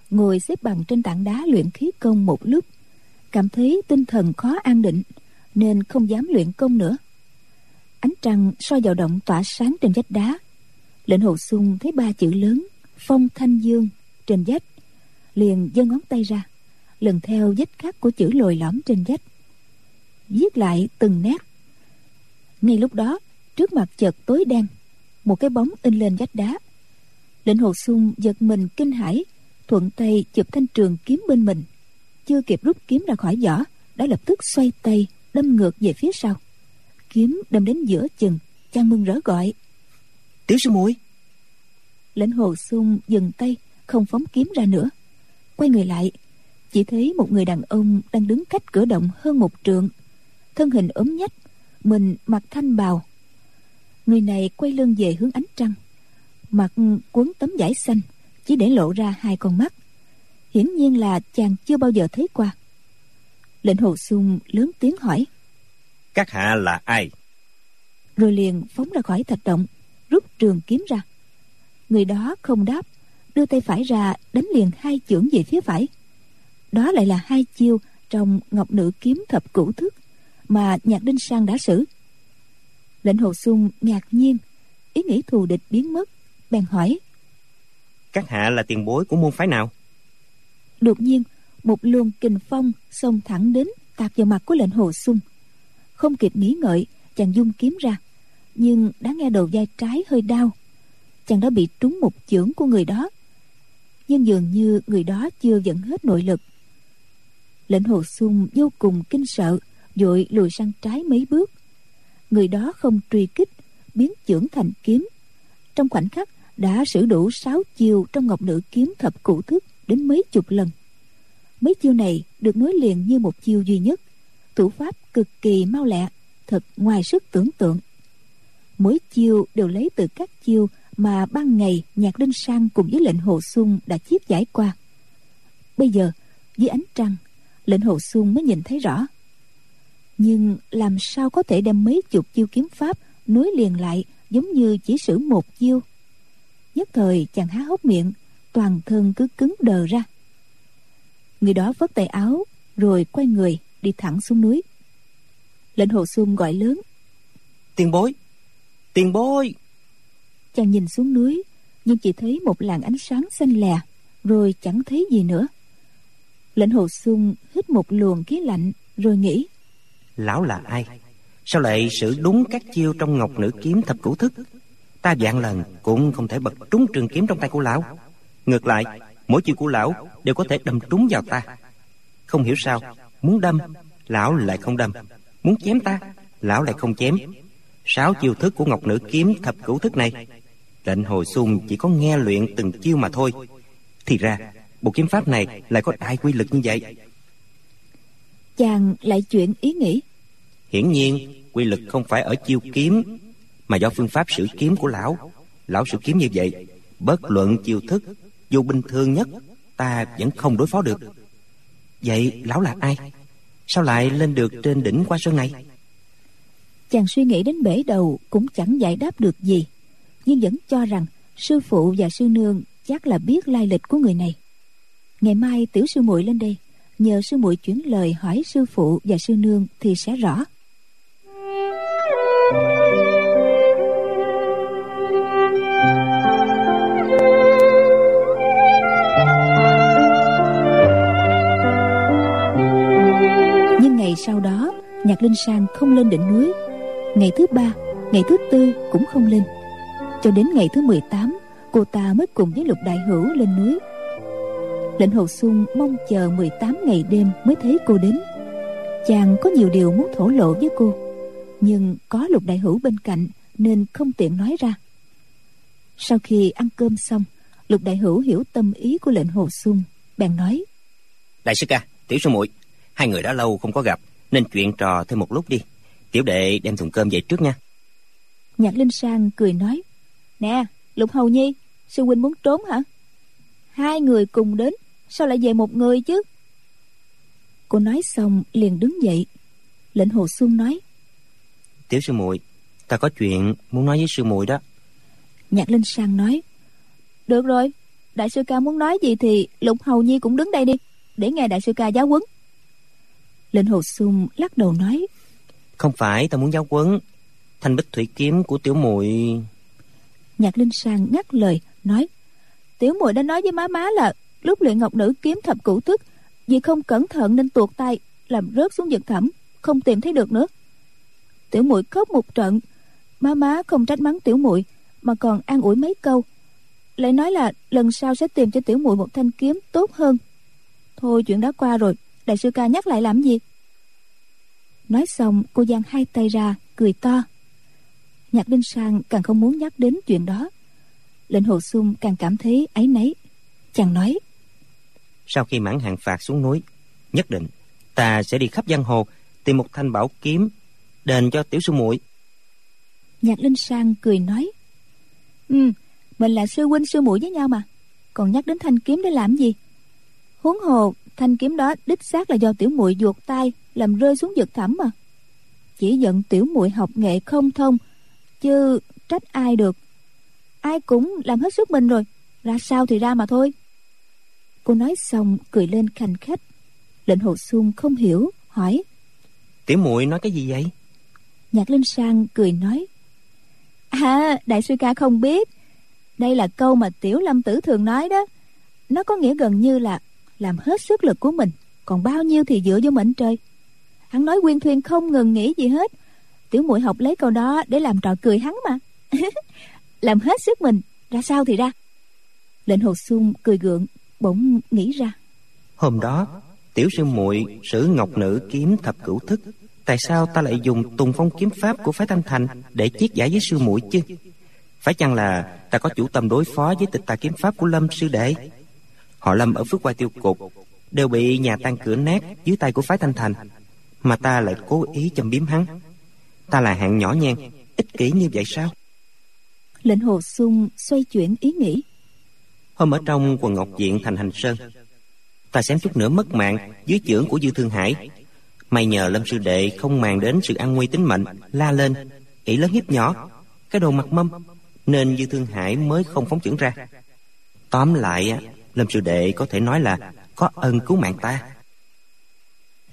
ngồi xếp bằng trên tảng đá luyện khí công một lúc. Cảm thấy tinh thần khó an định, nên không dám luyện công nữa. Ánh trăng soi vào động tỏa sáng trên vách đá. Lệnh hồ sung thấy ba chữ lớn, phong thanh dương, trên vách, liền giơ ngón tay ra, lần theo vết khắc của chữ lồi lõm trên vách. Viết lại từng nét. Ngay lúc đó, trước mặt chợt tối đen, một cái bóng in lên vách đá. Lệnh hồ sung giật mình kinh hãi thuận tay chụp thanh trường kiếm bên mình. Chưa kịp rút kiếm ra khỏi vỏ đã lập tức xoay tay đâm ngược về phía sau. Kiếm đâm đến giữa chừng chàng mừng rỡ gọi. Tiểu sư muội. Lệnh hồ sung dừng tay không phóng kiếm ra nữa. Quay người lại chỉ thấy một người đàn ông đang đứng cách cửa động hơn một trượng. Thân hình ốm nhách mình mặc thanh bào. Người này quay lưng về hướng ánh trăng mặt cuốn tấm vải xanh chỉ để lộ ra hai con mắt. Hiển nhiên là chàng chưa bao giờ thấy qua. Lệnh hồ sung lớn tiếng hỏi. Các hạ là ai? Rồi liền phóng ra khỏi thạch động rút trường kiếm ra. Người đó không đáp đưa tay phải ra đánh liền hai chưởng về phía phải. Đó lại là hai chiêu trong ngọc nữ kiếm thập cửu thức mà nhạc đinh sang đã xử. Lệnh hồ sung ngạc nhiên ý nghĩ thù địch biến mất bèn hỏi các hạ là tiền bối của môn phái nào? Đột nhiên, một luồng kình phong xông thẳng đến, tạt vào mặt của lệnh hồ sung. Không kịp nghĩ ngợi, chàng dung kiếm ra, nhưng đã nghe đầu vai trái hơi đau. Chàng đã bị trúng một chưởng của người đó. Nhưng dường như người đó chưa dẫn hết nội lực. Lệnh hồ sung vô cùng kinh sợ, vội lùi sang trái mấy bước. Người đó không truy kích, biến chưởng thành kiếm. Trong khoảnh khắc đã sử đủ sáu chiêu trong ngọc nữ kiếm thập cụ thức đến mấy chục lần. Mấy chiêu này được nối liền như một chiêu duy nhất. Thủ pháp cực kỳ mau lẹ, thật ngoài sức tưởng tượng. Mỗi chiêu đều lấy từ các chiêu mà ban ngày nhạc đinh sang cùng với lệnh hồ xuân đã chiết giải qua. Bây giờ, dưới ánh trăng, lệnh hồ xuân mới nhìn thấy rõ. Nhưng làm sao có thể đem mấy chục chiêu kiếm pháp nối liền lại giống như chỉ sử một chiêu? Nhất thời chàng há hốc miệng toàn thân cứ cứng đờ ra. Người đó vất tay áo rồi quay người đi thẳng xuống núi. Lệnh hồ xuân gọi lớn. Tiền bối! Tiền bối! Chàng nhìn xuống núi nhưng chỉ thấy một làn ánh sáng xanh lè rồi chẳng thấy gì nữa. Lệnh hồ xuân hít một luồng khí lạnh rồi nghĩ. Lão là ai? Sao lại sử đúng các chiêu trong ngọc nữ kiếm thập cửu thức ta vạn lần cũng không thể bật trúng trường kiếm trong tay của lão. Ngược lại mỗi chiêu của lão đều có thể đâm trúng vào ta. Không hiểu sao muốn đâm lão lại không đâm. Muốn chém ta lão lại không chém. Sáu chiêu thức của ngọc nữ kiếm thập cửu thức này lệnh hồi xuân chỉ có nghe luyện từng chiêu mà thôi. Thì ra bộ kiếm pháp này lại có đại quy lực như vậy. Chàng lại chuyển ý nghĩ. Hiển nhiên quy lực không phải ở chiêu kiếm mà do phương pháp sử kiếm của lão. Lão sử kiếm như vậy bất luận chiêu thức, dù bình thường nhất, ta vẫn không đối phó được. Vậy lão là ai? Sao lại lên được trên đỉnh qua sơn này? Chàng suy nghĩ đến bể đầu cũng chẳng giải đáp được gì, nhưng vẫn cho rằng sư phụ và sư nương chắc là biết lai lịch của người này. Ngày mai tiểu sư muội lên đây, nhờ sư muội chuyển lời hỏi sư phụ và sư nương thì sẽ rõ. Sau đó, nhạc linh sang không lên đỉnh núi. Ngày thứ ba, ngày thứ tư cũng không lên. Cho đến ngày thứ 18 cô ta mới cùng với lục đại hữu lên núi. Lệnh hồ xuân mong chờ 18 ngày đêm mới thấy cô đến. Chàng có nhiều điều muốn thổ lộ với cô, nhưng có lục đại hữu bên cạnh nên không tiện nói ra. Sau khi ăn cơm xong, lục đại hữu hiểu tâm ý của lệnh hồ xuân, bèn nói, đại sư ca, tiểu sư muội hai người đã lâu không có gặp nên chuyện trò thêm một lúc đi. Tiểu đệ đem thùng cơm về trước nha. Nhạc linh sang cười nói nè lục hầu nhi sư huynh muốn trốn hả? Hai người cùng đến sao lại về một người chứ? Cô nói xong liền đứng dậy. Lệnh hồ xuân nói tiểu sư muội ta có chuyện muốn nói với sư muội đó. Nhạc linh sang nói được rồi đại sư ca muốn nói gì thì lục hầu nhi cũng đứng đây đi để nghe đại sư ca giáo huấn lệnh hồ xuân lắc đầu nói. Không phải ta muốn giáo huấn. Thanh bích thủy kiếm của tiểu muội. Nhạc linh sang ngắt lời nói. Tiểu muội đã nói với má má là lúc luyện ngọc nữ kiếm thập cửu thức vì không cẩn thận nên tuột tay làm rớt xuống vực thẳm không tìm thấy được nữa. Tiểu muội khóc một trận. Má má không trách mắng tiểu muội mà còn an ủi mấy câu. Lại nói là lần sau sẽ tìm cho tiểu muội một thanh kiếm tốt hơn. Thôi chuyện đã qua rồi. Đại sư ca nhắc lại làm gì nói xong cô giang hai tay ra cười to. Nhạc đinh sang càng không muốn nhắc đến chuyện đó. Lệnh hồ xuân càng cảm thấy áy náy. Chàng nói sau khi mãn hạn phạt xuống núi nhất định ta sẽ đi khắp giang hồ tìm một thanh bảo kiếm đền cho tiểu sư muội. Nhạc linh sang cười nói ừ mình là sư huynh sư muội với nhau mà. Còn nhắc đến thanh kiếm để làm gì? Huống hồ thanh kiếm đó đích xác là do tiểu muội ruột tay làm rơi xuống vực thẳm mà. Chỉ giận tiểu muội học nghệ không thông chứ trách ai được. Ai cũng làm hết sức mình rồi ra sao thì ra mà thôi. Cô nói xong cười lên khanh khách. Lệnh hồ xuân không hiểu hỏi. Tiểu muội nói cái gì vậy? Nhạc linh sang cười nói. À đại sư ca không biết. Đây là câu mà tiểu lâm tử thường nói đó. Nó có nghĩa gần như là làm hết sức lực của mình còn bao nhiêu thì dựa vô mệnh trời hắn nói quyên thuyên không ngừng nghĩ gì hết. Tiểu muội học lấy câu đó để làm trò cười hắn mà. Làm hết sức mình, ra sao thì ra. Lệnh hồ xuân cười gượng, bỗng nghĩ ra. Hôm đó, tiểu sư muội sử ngọc nữ kiếm thập cửu thức. Tại sao ta lại dùng tùng phong kiếm pháp của phái thanh thành để chiết giải với sư muội chứ? Phải chăng là ta có chủ tâm đối phó với tịch tà kiếm pháp của lâm sư đệ? Họ lâm ở phước qua tiêu cục đều bị nhà tan cửa nát dưới tay của phái thanh thành mà ta lại cố ý châm biếm hắn. Ta là hạng nhỏ nhen ích kỷ như vậy sao? Lệnh hồ sung xoay chuyển ý nghĩ. Hôm ở trong quần ngọc diện thành hành sơn ta xém chút nữa mất mạng dưới chưởng của dư thương hải. May nhờ lâm sư đệ không màng đến sự an nguy tính mệnh la lên ỷ lớn hiếp nhỏ cái đồ mặt mâm nên dư thương hải mới không phóng chưởng ra. Tóm lại lâm sư đệ có thể nói là có ân cứu mạng ta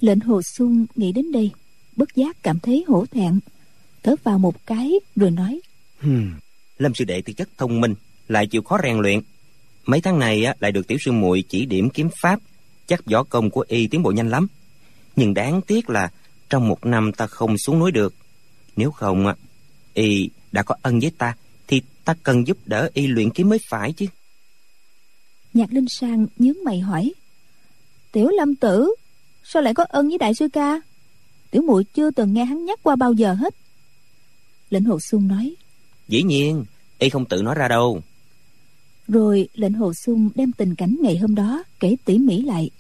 lệnh hồ xuân nghĩ đến đây bất giác cảm thấy hổ thẹn thở vào một cái rồi nói. Hmm, lâm sư đệ tư chất thông minh lại chịu khó rèn luyện. Mấy tháng này á, lại được tiểu sư muội chỉ điểm kiếm pháp chắc võ công của y tiến bộ nhanh lắm. Nhưng đáng tiếc là trong một năm ta không xuống núi được. Nếu không á, y đã có ân với ta thì ta cần giúp đỡ y luyện kiếm mới phải chứ. Nhạc linh sang nhướng mày hỏi tiểu lâm tử sao lại có ân với đại sư ca? Tiểu muội chưa từng nghe hắn nhắc qua bao giờ hết. Lệnh hồ xuân nói dĩ nhiên y không tự nói ra đâu. Rồi lệnh hồ xuân đem tình cảnh ngày hôm đó kể tỉ mỉ lại.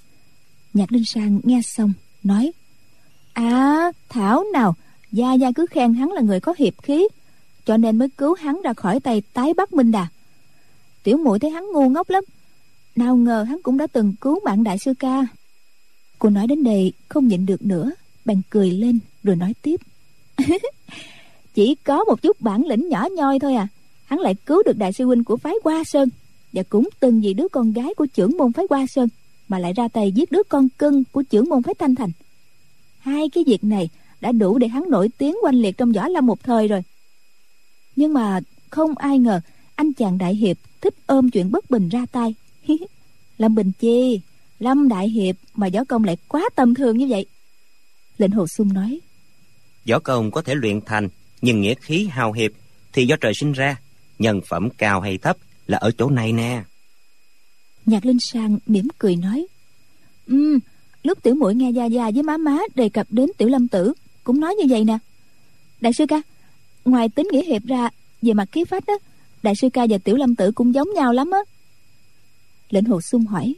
Nhạc linh sang nghe xong nói à thảo nào gia gia cứ khen hắn là người có hiệp khí cho nên mới cứu hắn ra khỏi tay tái bắc minh đà. Tiểu muội thấy hắn ngu ngốc lắm nào ngờ hắn cũng đã từng cứu mạng đại sư ca cô nói đến đây không nhịn được nữa, bèn cười lên rồi nói tiếp. Chỉ có một chút bản lĩnh nhỏ nhoi thôi à hắn lại cứu được đại sư huynh của phái hoa sơn, và cũng từng vì đứa con gái của trưởng môn phái hoa sơn mà lại ra tay giết đứa con cưng của trưởng môn phái thanh thành. Hai cái việc này đã đủ để hắn nổi tiếng oanh liệt trong võ lâm một thời rồi. Nhưng mà không ai ngờ anh chàng đại hiệp thích ôm chuyện bất bình ra tay. Lâm bình chi lâm đại hiệp mà võ công lại quá tầm thường như vậy. Lệnh hồ sung nói võ công có thể luyện thành nhưng nghĩa khí hào hiệp thì do trời sinh ra nhân phẩm cao hay thấp là ở chỗ này nè. Nhạc linh sang mỉm cười nói ừ lúc tiểu muội nghe gia gia với má má đề cập đến tiểu lâm tử cũng nói như vậy nè. Đại sư ca ngoài tính nghĩa hiệp ra về mặt khí phách á đại sư ca và tiểu lâm tử cũng giống nhau lắm á. Lệnh hồ sung hỏi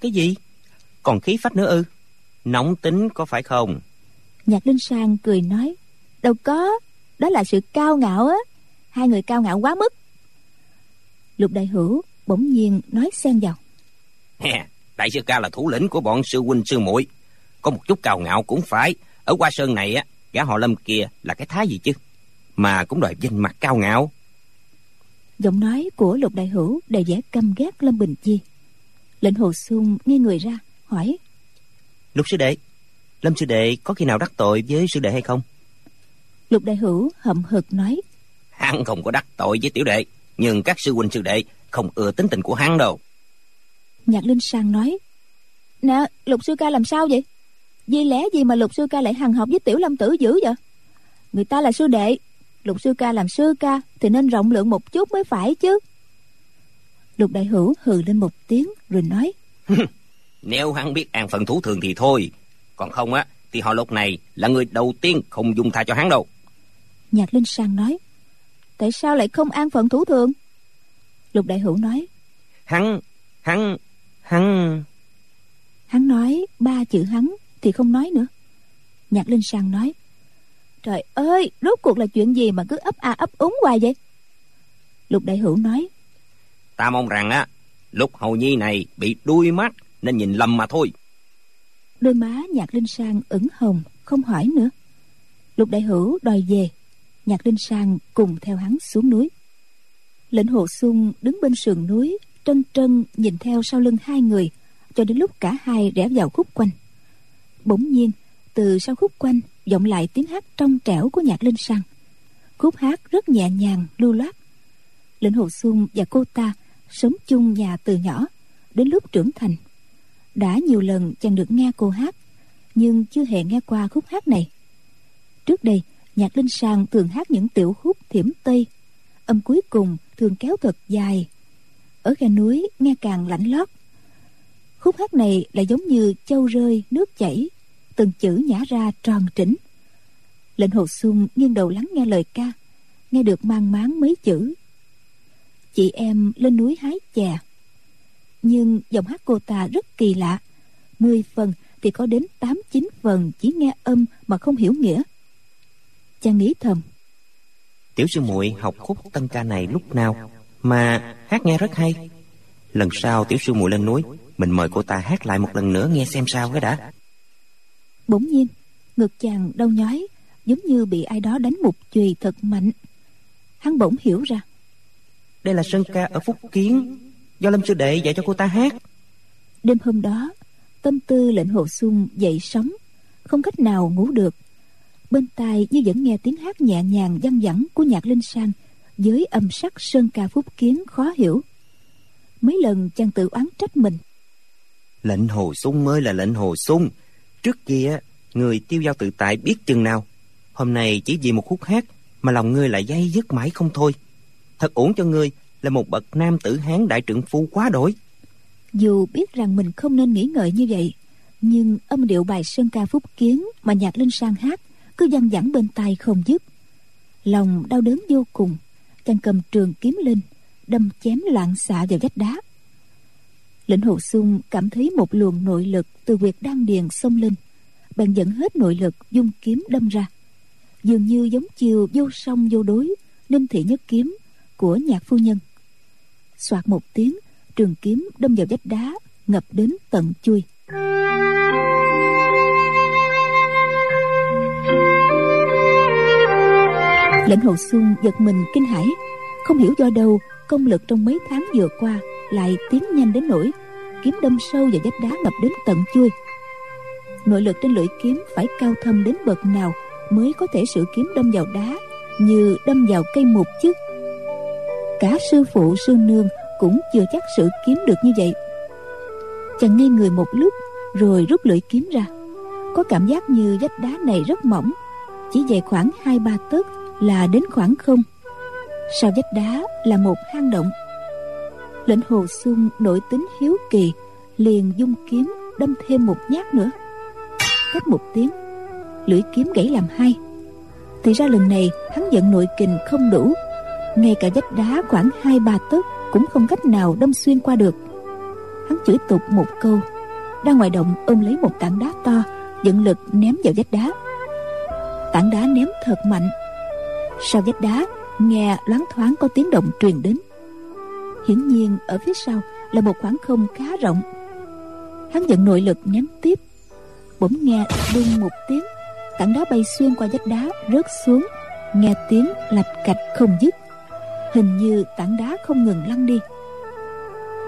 cái gì? Còn khí phách nữa ư? Nóng tính có phải không? Nhạc linh sang cười nói đâu có đó là sự cao ngạo á. Hai người cao ngạo quá mức. Lục đại hữu bỗng nhiên nói xen vào. Đại sư ca là thủ lĩnh của bọn sư huynh sư muội. Có một chút cao ngạo cũng phải. Ở qua sơn này á gã họ lâm kia là cái thái gì chứ? Mà cũng đòi danh mặt cao ngạo. Giọng nói của lục đại hữu đầy vẻ căm ghét lâm bình chi lệnh hồ sung nghe người ra hỏi. Lục sư đệ lâm sư đệ có khi nào đắc tội với sư đệ hay không? Lục đại hữu hậm hực nói. Hắn không có đắc tội với tiểu đệ nhưng các sư huynh sư đệ không ưa tính tình của hắn đâu. Nhạc linh sang nói. Nè lục sư ca làm sao vậy? Vì lẽ gì mà lục sư ca lại hằng học với tiểu lâm tử dữ vậy? Người ta là sư đệ lục sư ca làm sư ca thì nên rộng lượng một chút mới phải chứ lục đại hữu hừ lên một tiếng rồi nói nếu hắn biết an phận thủ thường thì thôi. Còn không á thì họ lục này là người đầu tiên không dung tha cho hắn đâu. Nhạc linh sang nói tại sao lại không an phận thủ thường? Lục đại hữu nói hắn hắn hắn. Hắn nói ba chữ hắn thì không nói nữa. Nhạc linh sang nói trời ơi rốt cuộc là chuyện gì mà cứ ấp a ấp úng hoài vậy? Lục đại hữu nói ta mong rằng á lục hầu nhi này bị đuôi mắt, nên nhìn lầm mà thôi. Đôi má nhạc linh sang ửng hồng, không hỏi nữa. Lục đại hữu đòi về, nhạc linh sang cùng theo hắn xuống núi. Lệnh hồ xuân đứng bên sườn núi, trân trân nhìn theo sau lưng hai người, cho đến lúc cả hai rẽ vào khúc quanh. Bỗng nhiên, từ sau khúc quanh, vọng lại tiếng hát trong trẻo của nhạc linh sang. Khúc hát rất nhẹ nhàng, lưu loát. Lệnh hồ xuân và cô ta sống chung nhà từ nhỏ, đến lúc trưởng thành. Đã nhiều lần chàng được nghe cô hát, nhưng chưa hề nghe qua khúc hát này. Trước đây, nhạc linh sang thường hát những tiểu khúc thiểm tây, âm cuối cùng thường kéo thật dài. Ở khe núi nghe càng lạnh lót. Khúc hát này lại giống như châu rơi nước chảy, từng chữ nhả ra tròn trĩnh. Lệnh hồ sung nghiêng đầu lắng nghe lời ca, nghe được mang máng mấy chữ chị em lên núi hái chè. Nhưng giọng hát cô ta rất kỳ lạ. Mười phần thì có đến tám chín phần chỉ nghe âm mà không hiểu nghĩa. Chàng nghĩ thầm. Tiểu sư muội học khúc tân ca này lúc nào mà hát nghe rất hay. Lần sau tiểu sư muội lên núi mình mời cô ta hát lại một lần nữa nghe xem sao cái đã. Bỗng nhiên ngực chàng đau nhói giống như bị ai đó đánh một chùy thật mạnh. Hắn bỗng hiểu ra đây là sơn ca ở phúc kiến. Do lâm sư đệ dạy cho cô ta hát. Đêm hôm đó tâm tư lệnh hồ sung dậy sóng không cách nào ngủ được. Bên tai như vẫn nghe tiếng hát nhẹ nhàng văng vẳng của nhạc linh sang với âm sắc sơn ca phúc kiến khó hiểu. Mấy lần chàng tự oán trách mình. Lệnh hồ sung mới là lệnh hồ sung. Trước kia người tiêu giao tự tại biết chừng nào. Hôm nay chỉ vì một khúc hát mà lòng ngươi lại dây dứt mãi không thôi thật ổn cho ngươi là một bậc nam tử hán đại trượng phu quá đổi. Dù biết rằng mình không nên nghĩ ngợi như vậy, nhưng âm điệu bài sơn ca phúc kiến mà nhạc linh sang hát cứ văng vẳng bên tai không dứt. Lòng đau đớn vô cùng, chàng cầm trường kiếm lên, đâm chém loạn xạ vào vách đá. Lệnh hồ sung cảm thấy một luồng nội lực từ quyệt đan điền xông lên, bèn dẫn hết nội lực dung kiếm đâm ra. Dường như giống chiều vô song vô đối ninh thị nhất kiếm của nhạc phu nhân. Soạt một tiếng, trường kiếm đâm vào vách đá, ngập đến tận chui. Lệnh hồ xuân giật mình kinh hãi, không hiểu do đâu, công lực trong mấy tháng vừa qua lại tiến nhanh đến nỗi kiếm đâm sâu vào vách đá ngập đến tận chui. Nội lực trên lưỡi kiếm phải cao thâm đến bậc nào mới có thể sử kiếm đâm vào đá như đâm vào cây mục chứ? Cả sư phụ, sư nương cũng chưa chắc sự kiếm được như vậy. Chàng ngây người một lúc, rồi rút lưỡi kiếm ra. Có cảm giác như vách đá này rất mỏng, chỉ về khoảng hai ba tấc là đến khoảng không. Sau vách đá là một hang động. Lệnh hồ xuân nổi tính hiếu kỳ, liền dung kiếm, đâm thêm một nhát nữa. Cách một tiếng, lưỡi kiếm gãy làm hai. Thì ra lần này, hắn giận nội kình không đủ ngay cả vách đá khoảng hai ba tấc cũng không cách nào đâm xuyên qua được. Hắn chửi tục một câu. Ra ngoài động, ôm lấy một tảng đá to dựng lực ném vào vách đá. Tảng đá ném thật mạnh. Sau vách đá, nghe loáng thoáng có tiếng động truyền đến. Hiển nhiên, ở phía sau là một khoảng không khá rộng. Hắn dựng nội lực ném tiếp. Bỗng nghe đung một tiếng, tảng đá bay xuyên qua vách đá, rớt xuống. Nghe tiếng lạch cạch không dứt hình như tảng đá không ngừng lăn đi.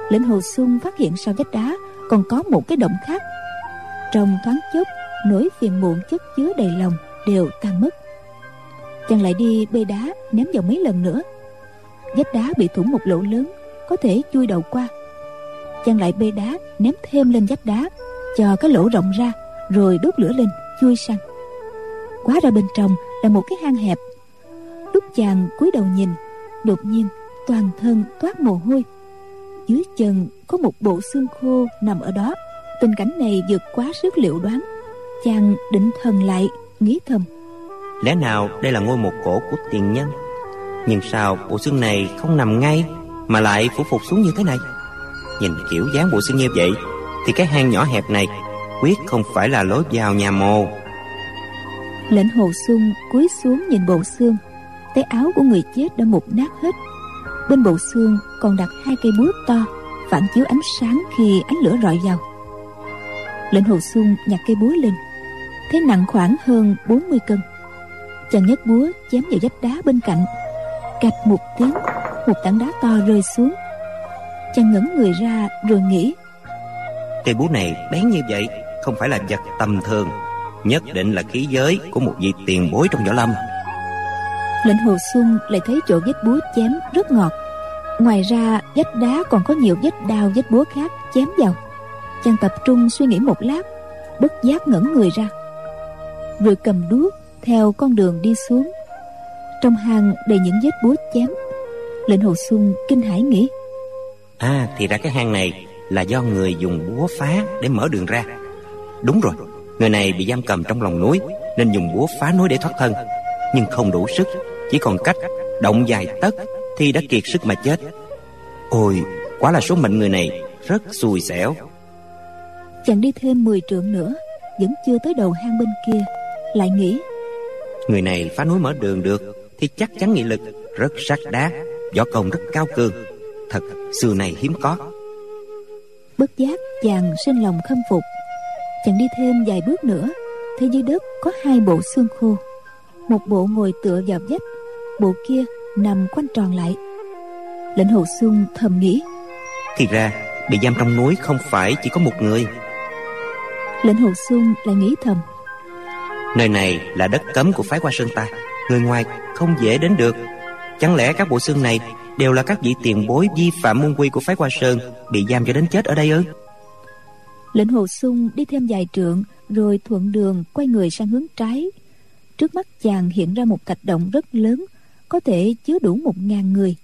Lệnh hồ xuân phát hiện sau vách đá còn có một cái động khác. Trong thoáng chốc, nỗi phiền muộn chất chứa đầy lòng đều tan mất. Chàng lại đi bê đá ném vào mấy lần nữa. Vách đá bị thủng một lỗ lớn, có thể chui đầu qua. Chàng lại bê đá ném thêm lên vách đá, cho cái lỗ rộng ra, rồi đốt lửa lên, chui sang. Quá ra bên trong là một cái hang hẹp. Lúc chàng cúi đầu nhìn đột nhiên toàn thân toát mồ hôi. Dưới chân có một bộ xương khô nằm ở đó. Tình cảnh này vượt quá sức liệu đoán. Chàng định thần lại nghĩ thầm. Lẽ nào đây là ngôi mộ cổ của tiền nhân? Nhưng sao bộ xương này không nằm ngay mà lại phủ phục xuống như thế này? Nhìn kiểu dáng bộ xương như vậy thì cái hang nhỏ hẹp này quyết không phải là lối vào nhà mồ. Lệnh hồ xuân cúi xuống nhìn bộ xương tay áo của người chết đã mục nát hết. Bên bộ xương còn đặt hai cây búa to, phản chiếu ánh sáng khi ánh lửa rọi vào. Lệnh hồ xuân nhặt cây búa lên thấy nặng khoảng hơn 40 cân. Chàng nhấc búa chém vào vách đá bên cạnh, cạch một tiếng, một tảng đá to rơi xuống. Chàng ngẩng người ra rồi nghĩ, cây búa này bén như vậy không phải là vật tầm thường, nhất định là khí giới của một vị tiền bối trong võ lâm lệnh hồ xuân lại thấy chỗ vết búa chém rất ngọt. Ngoài ra, vách đá còn có nhiều vết đao vết búa khác chém vào. Chàng tập trung suy nghĩ một lát, bất giác ngẩng người ra. Rồi cầm đuốc theo con đường đi xuống. Trong hang đầy những vết búa chém. Lệnh hồ xuân kinh hãi nghĩ. À thì ra cái hang này là do người dùng búa phá để mở đường ra. Đúng rồi, người này bị giam cầm trong lòng núi, nên dùng búa phá núi để thoát thân, nhưng không đủ sức chỉ còn cách động dài tấc thì đã kiệt sức mà chết. Ôi quả là số mệnh người này rất xui xẻo. Chàng đi thêm 10 trượng nữa vẫn chưa tới đầu hang bên kia. Lại nghĩ người này phá núi mở đường được thì chắc chắn nghị lực rất sắc đá võ công rất cao cường. Thật xưa này hiếm có. Bất giác chàng sinh lòng khâm phục. Chàng đi thêm vài bước nữa thấy dưới đất có hai bộ xương khô. Một bộ ngồi tựa vào vách bộ kia nằm quanh tròn lại. Lệnh hồ xuân thầm nghĩ. Thì ra bị giam trong núi không phải chỉ có một người. Lệnh hồ xuân lại nghĩ thầm. Nơi này là đất cấm của phái hoa sơn ta. Người ngoài không dễ đến được. Chẳng lẽ các bộ xương này đều là các vị tiền bối vi phạm môn quy của phái hoa sơn bị giam cho đến chết ở đây ư? Lệnh hồ sung đi thêm vài trượng rồi thuận đường quay người sang hướng trái. Trước mắt chàng hiện ra một thạch động rất lớn có thể chứa đủ một ngàn người.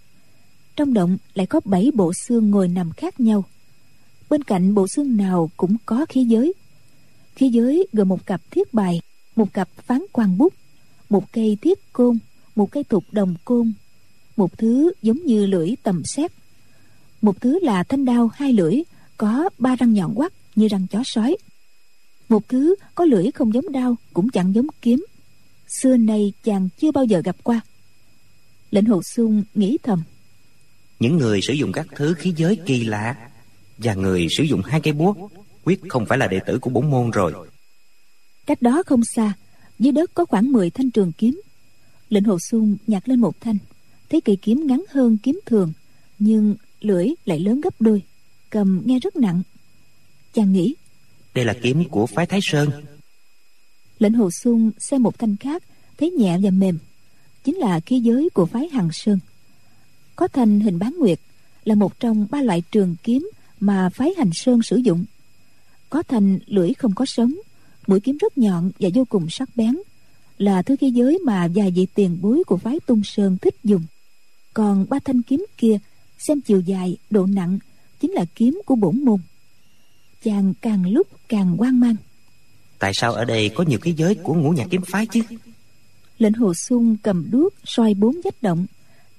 Trong động lại có bảy bộ xương ngồi nằm khác nhau. Bên cạnh bộ xương nào cũng có khí giới. Khí giới gồm một cặp thiết bài, một cặp phán quan bút, một cây thiết côn, một cây thục đồng côn, một thứ giống như lưỡi tầm xét một thứ là thanh đao hai lưỡi, có ba răng nhọn quắt như răng chó sói. Một thứ có lưỡi không giống đao, cũng chẳng giống kiếm. Xưa nay chàng chưa bao giờ gặp qua lệnh hồ sung nghĩ thầm. Những người sử dụng các thứ khí giới kỳ lạ và người sử dụng hai cây búa quyết không phải là đệ tử của bổn môn rồi. Cách đó không xa dưới đất có khoảng 10 thanh trường kiếm. Lệnh hồ sung nhặt lên một thanh. Thấy cây kiếm ngắn hơn kiếm thường nhưng lưỡi lại lớn gấp đôi cầm nghe rất nặng. Chàng nghĩ đây là kiếm của phái thái sơn. Lệnh hồ sung xem một thanh khác thấy nhẹ và mềm chính là khí giới của phái hằng sơn. Có thanh hình bán nguyệt là một trong ba loại trường kiếm mà phái hành sơn sử dụng. Có thanh lưỡi không có sống, mũi kiếm rất nhọn và vô cùng sắc bén, là thứ khí giới mà vài vị tiền bối của phái tung sơn thích dùng. Còn ba thanh kiếm kia, xem chiều dài, độ nặng, chính là kiếm của bổn môn. Chàng càng lúc càng quan mang. Tại sao ở đây có nhiều cái giới của ngũ nhạc kiếm phái chứ? Lệnh hồ sung cầm đuốc, soi bốn vách động.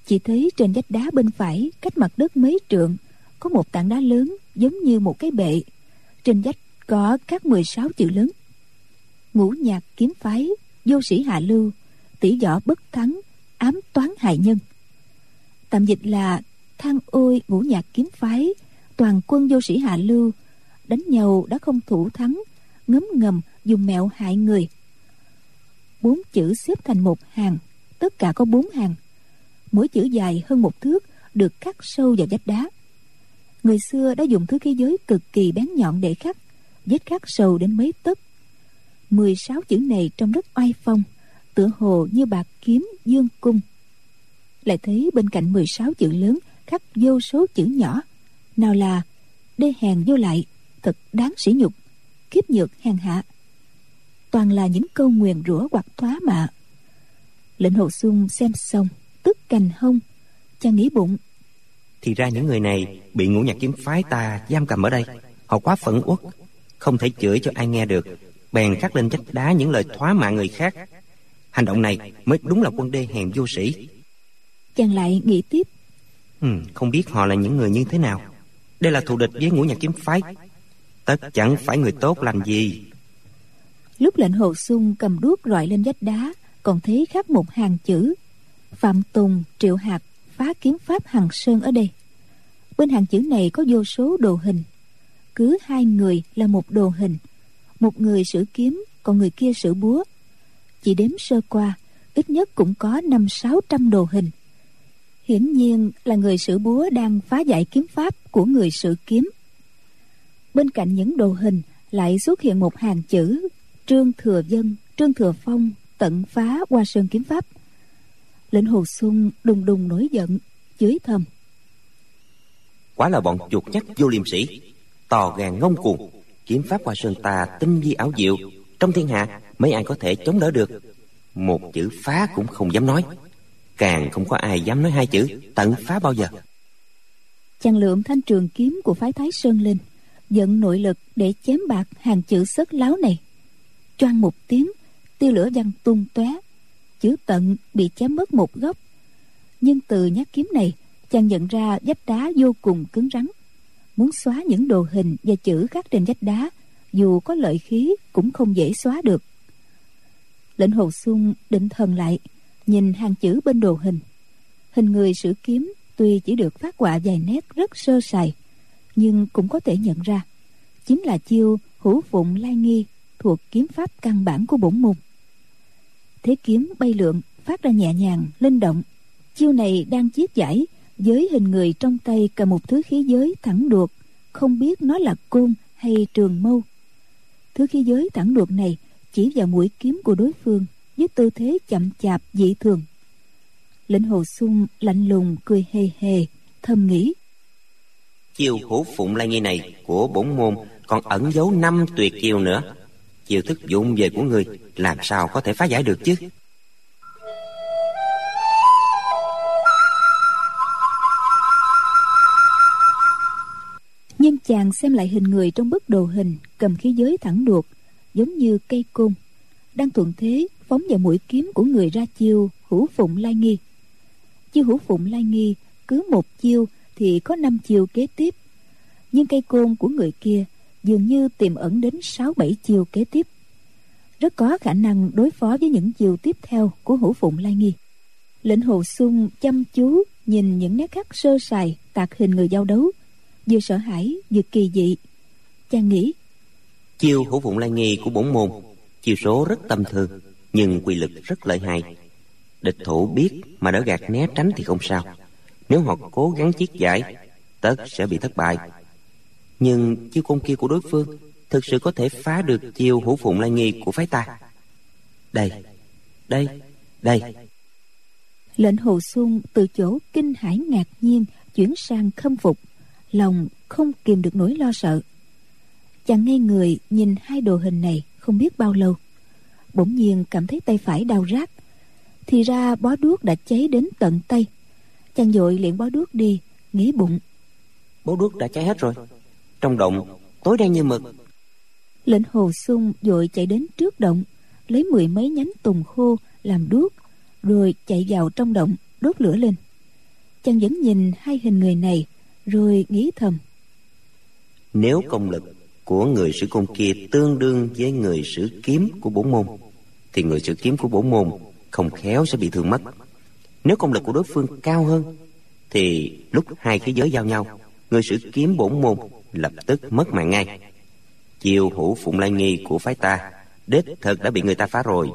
Chỉ thấy trên vách đá bên phải, cách mặt đất mấy trượng, có một tảng đá lớn giống như một cái bệ. Trên vách có các 16 chữ lớn. Ngũ nhạc kiếm phái, vô sĩ hạ lưu, tỷ võ bất thắng, ám toán hại nhân. Tạm dịch là thang ôi ngũ nhạc kiếm phái, toàn quân vô sĩ hạ lưu, đánh nhau đã không thủ thắng, ngấm ngầm dùng mẹo hại người bốn chữ xếp thành một hàng, tất cả có bốn hàng. Mỗi chữ dài hơn một thước được khắc sâu vào vách đá. Người xưa đã dùng thứ khí giới cực kỳ bén nhọn để khắc, vết khắc sâu đến mấy tấc. 16 chữ này trông rất oai phong, tựa hồ như bạc kiếm dương cung. Lại thấy bên cạnh 16 chữ lớn khắc vô số chữ nhỏ, nào là đê hèn vô lại thật đáng sỉ nhục. Kiếp nhược hèn hạ toàn là những câu nguyền rủa hoặc thoá mạ. Lệnh hồ sung xem xong tức cành hông chàng nghĩ bụng. Thì ra những người này bị ngũ nhạc kiếm phái ta giam cầm ở đây. Họ quá phẫn uất không thể chửi cho ai nghe được bèn khắc lên vách đá những lời thoá mạ người khác. Hành động này mới đúng là quân đê hèn vô sĩ. Chàng lại nghĩ tiếp. Ừ, không biết họ là những người như thế nào. Đây là thù địch với ngũ nhạc kiếm phái. Tất chẳng phải người tốt làm gì lúc lệnh hồ sung cầm đuốc rọi lên vách đá, còn thấy khắc một hàng chữ. Phạm tùng, triệu hạt phá kiếm pháp hằng sơn ở đây. Bên hàng chữ này có vô số đồ hình. Cứ hai người là một đồ hình. Một người sử kiếm, còn người kia sử búa. Chỉ đếm sơ qua, ít nhất cũng có năm sáu trăm đồ hình. Hiển nhiên là người sử búa đang phá giải kiếm pháp của người sử kiếm. Bên cạnh những đồ hình lại xuất hiện một hàng chữ trương thừa dân trương thừa phong tận phá hoa sơn kiếm pháp. Lệnh hồ xuân đùng đùng nổi giận chửi thầm. Quả là bọn chuột nhắt vô liêm sĩ tò gàn ngông cuồng kiếm pháp hoa sơn ta tinh vi ảo diệu. Trong thiên hạ mấy ai có thể chống đỡ được? Một chữ phá cũng không dám nói. Càng không có ai dám nói hai chữ tận phá bao giờ. Chàng lượm thanh trường kiếm của phái thái sơn lên dẫn nội lực để chém bạc hàng chữ sớt láo này choang một tiếng tiêu lửa văng tung tóe. Chữ tận bị chém mất một góc. Nhưng từ nhát kiếm này, chàng nhận ra vách đá vô cùng cứng rắn. Muốn xóa những đồ hình và chữ khắc trên vách đá, dù có lợi khí cũng không dễ xóa được. Lệnh hồ xuân định thần lại, nhìn hàng chữ bên đồ hình. Hình người sử kiếm tuy chỉ được phát họa vài nét rất sơ sài, nhưng cũng có thể nhận ra, chính là chiêu hữu phụng lai nghi thuộc kiếm pháp căn bản của bổn môn thế kiếm bay lượn, phát ra nhẹ nhàng, linh động. Chiêu này đang chiết giải, với hình người trong tay cầm một thứ khí giới thẳng đuột không biết nó là côn hay trường mâu. Thứ khí giới thẳng đuột này chỉ vào mũi kiếm của đối phương, với tư thế chậm chạp, dị thường. Lệnh hồ sung lạnh lùng cười hề hề, thầm nghĩ. Chiêu hổ phụng lai nghi này của bổn môn còn ẩn giấu năm tuyệt chiêu nữa chiêu thức dụng về của người, làm sao có thể phá giải được chứ? Nhưng chàng xem lại hình người trong bức đồ hình, cầm khí giới thẳng đuột, giống như cây côn. Đang thuận thế, phóng vào mũi kiếm của người ra chiêu, hữu phụng lai nghi. Chiêu hữu phụng lai nghi cứ một chiêu thì có năm chiêu kế tiếp. Nhưng cây côn của người kia dường như tiềm ẩn đến sáu bảy chiều kế tiếp. Rất có khả năng đối phó với những chiều tiếp theo của hữu phụng lai nghi. Lệnh hồ sung chăm chú nhìn những nét khắc sơ sài, tạc hình người giao đấu. Vừa sợ hãi, vừa kỳ dị. Chàng nghĩ, chiêu hữu phụng lai nghi của bổn môn, chiêu số rất tâm thường, nhưng quy lực rất lợi hại. Địch thủ biết mà đỡ gạt né tránh thì không sao. Nếu họ cố gắng chiết giải, tất sẽ bị thất bại nhưng chiêu công kia của đối phương thực sự có thể phá được chiêu hữu phụng lai nghi của phái ta. Đây đây đây. Lệnh hồ xuân từ chỗ kinh hãi ngạc nhiên chuyển sang khâm phục lòng không kìm được nỗi lo sợ. Chàng ngay người nhìn hai đồ hình này không biết bao lâu. Bỗng nhiên cảm thấy tay phải đau rát. Thì ra bó đuốc đã cháy đến tận tay. Chàng dội liền bó đuốc đi nghĩ bụng. Bó đuốc đã cháy hết rồi trong động tối đen như mực. Lệnh hồ sung dội chạy đến trước động lấy mười mấy nhánh tùng khô làm đuốc rồi chạy vào trong động đốt lửa lên. Chàng vẫn nhìn hai hình người này rồi nghĩ thầm. Nếu công lực của người sử côn kia tương đương với người sử kiếm của bổn môn thì người sử kiếm của bổn môn không khéo sẽ bị thương mất. Nếu công lực của đối phương cao hơn thì lúc hai khí giới giao nhau người sử kiếm bổn môn lập tức mất mạng ngay. Chiêu hữu phụng lai nghi của phái ta, đích thật đã bị người ta phá rồi.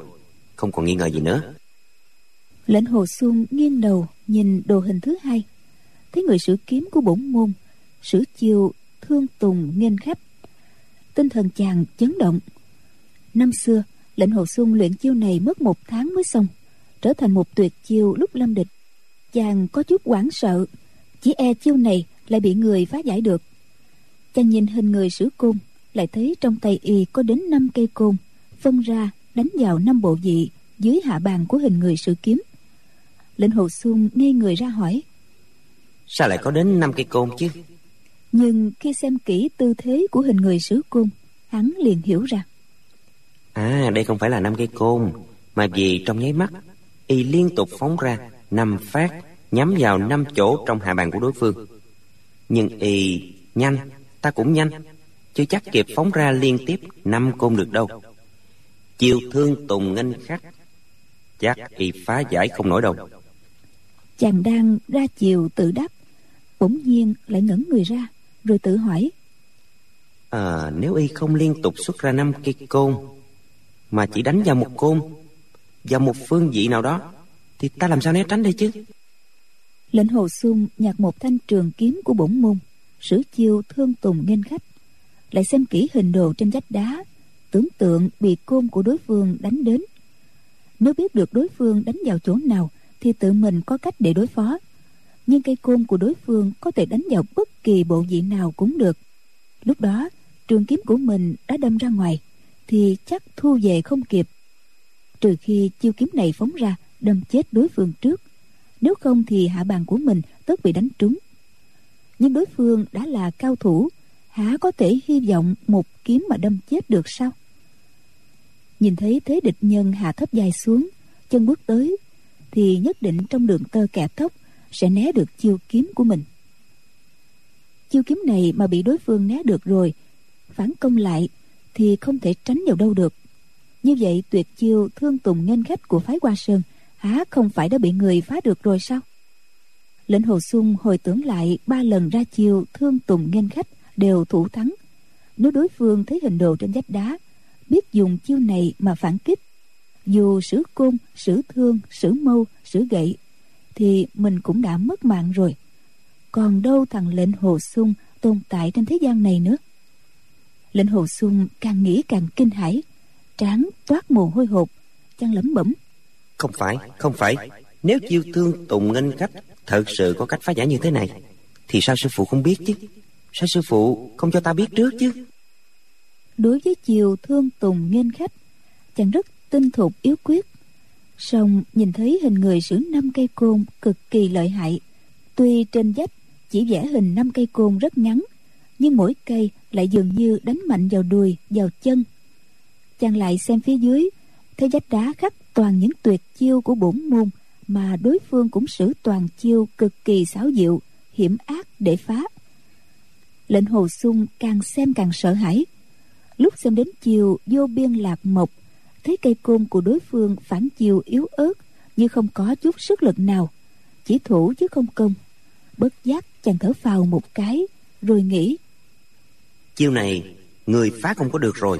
Không còn nghi ngờ gì nữa. Lệnh hồ xuân nghiêng đầu nhìn đồ hình thứ hai. Thấy người sử kiếm của bổn môn, sử chiêu thương tùng nghênh khách tinh thần chàng chấn động. Năm xưa lệnh hồ xuân luyện chiêu này mất một tháng mới xong, trở thành một tuyệt chiêu lúc lâm địch. Chàng có chút hoảng sợ, chỉ e chiêu này lại bị người phá giải được chàng nhìn hình người sử côn lại thấy trong tay y có đến năm cây côn phân ra đánh vào năm bộ vị dưới hạ bàn của hình người sử kiếm. Lệnh hồ xuân ngây người ra hỏi sao lại có đến năm cây côn chứ? Nhưng khi xem kỹ tư thế của hình người sứ côn hắn liền hiểu ra. À đây không phải là năm cây côn mà vì trong nháy mắt y liên tục phóng ra năm phát nhắm vào năm chỗ trong hạ bàn của đối phương. Nhưng y nhanh ta cũng nhanh chưa chắc kịp phóng ra liên tiếp năm côn được đâu. Chiều thương tùng nghênh khắc chắc y phá giải không nổi đâu. Chàng đang ra chiều tự đắc bỗng nhiên lại ngẩn người ra rồi tự hỏi. À, nếu y không liên tục xuất ra năm cây côn mà chỉ đánh vào một côn vào một phương vị nào đó thì ta làm sao né tránh đây chứ? Lệnh hồ xuân nhặt một thanh trường kiếm của bổn môn sử chiêu thương tùng nghênh khách. Lại xem kỹ hình đồ trên vách đá, tưởng tượng bị côn của đối phương đánh đến. Nếu biết được đối phương đánh vào chỗ nào, thì tự mình có cách để đối phó. Nhưng cây côn của đối phương có thể đánh vào bất kỳ bộ vị nào cũng được. Lúc đó, trường kiếm của mình đã đâm ra ngoài, thì chắc thu về không kịp. Trừ khi chiêu kiếm này phóng ra, đâm chết đối phương trước. Nếu không thì hạ bàn của mình tất bị đánh trúng nhưng đối phương đã là cao thủ, há có thể hy vọng một kiếm mà đâm chết được sao? Nhìn thấy thế địch nhân hạ thấp dài xuống, chân bước tới, thì nhất định trong đường tơ kẹp tóc sẽ né được chiêu kiếm của mình. Chiêu kiếm này mà bị đối phương né được rồi, phản công lại thì không thể tránh vào đâu được. Như vậy tuyệt chiêu thương tùng nghênh khách của phái hoa sơn há không phải đã bị người phá được rồi sao? Lệnh hồ sung hồi tưởng lại, ba lần ra chiêu, thương tùng nghênh khách, đều thủ thắng. Nếu đối phương thấy hình đồ trên vách đá, biết dùng chiêu này mà phản kích. Dù sử côn, sử thương, sử mâu, sử gậy, thì mình cũng đã mất mạng rồi. Còn đâu thằng lệnh hồ sung tồn tại trên thế gian này nữa? Lệnh hồ sung càng nghĩ càng kinh hãi, trán toát mồ hôi hột chăng lẩm bẩm. Không phải không phải. Nếu chiêu thương tùng nghênh khách thật sự có cách phá giải như thế này, thì sao sư phụ không biết chứ? Sao sư phụ không cho ta biết trước chứ? Đối với chiều thương tùng nghênh khách, chàng rất tinh thục yếu quyết. Song nhìn thấy hình người sử năm cây côn cực kỳ lợi hại. Tuy trên vách chỉ vẽ hình năm cây côn rất ngắn, nhưng mỗi cây lại dường như đánh mạnh vào đùi, vào chân. Chàng lại xem phía dưới, thấy vách đá khắc toàn những tuyệt chiêu của bổn môn mà đối phương cũng sử toàn chiêu cực kỳ xáo diệu hiểm ác để phá. Lệnh hồ sung càng xem càng sợ hãi. Lúc xem đến chiều vô biên lạc mộc, thấy cây côn của đối phương phản chiều yếu ớt, như không có chút sức lực nào, chỉ thủ chứ không công. Bất giác chàng thở phào một cái, rồi nghĩ, chiêu này, người phá không có được rồi.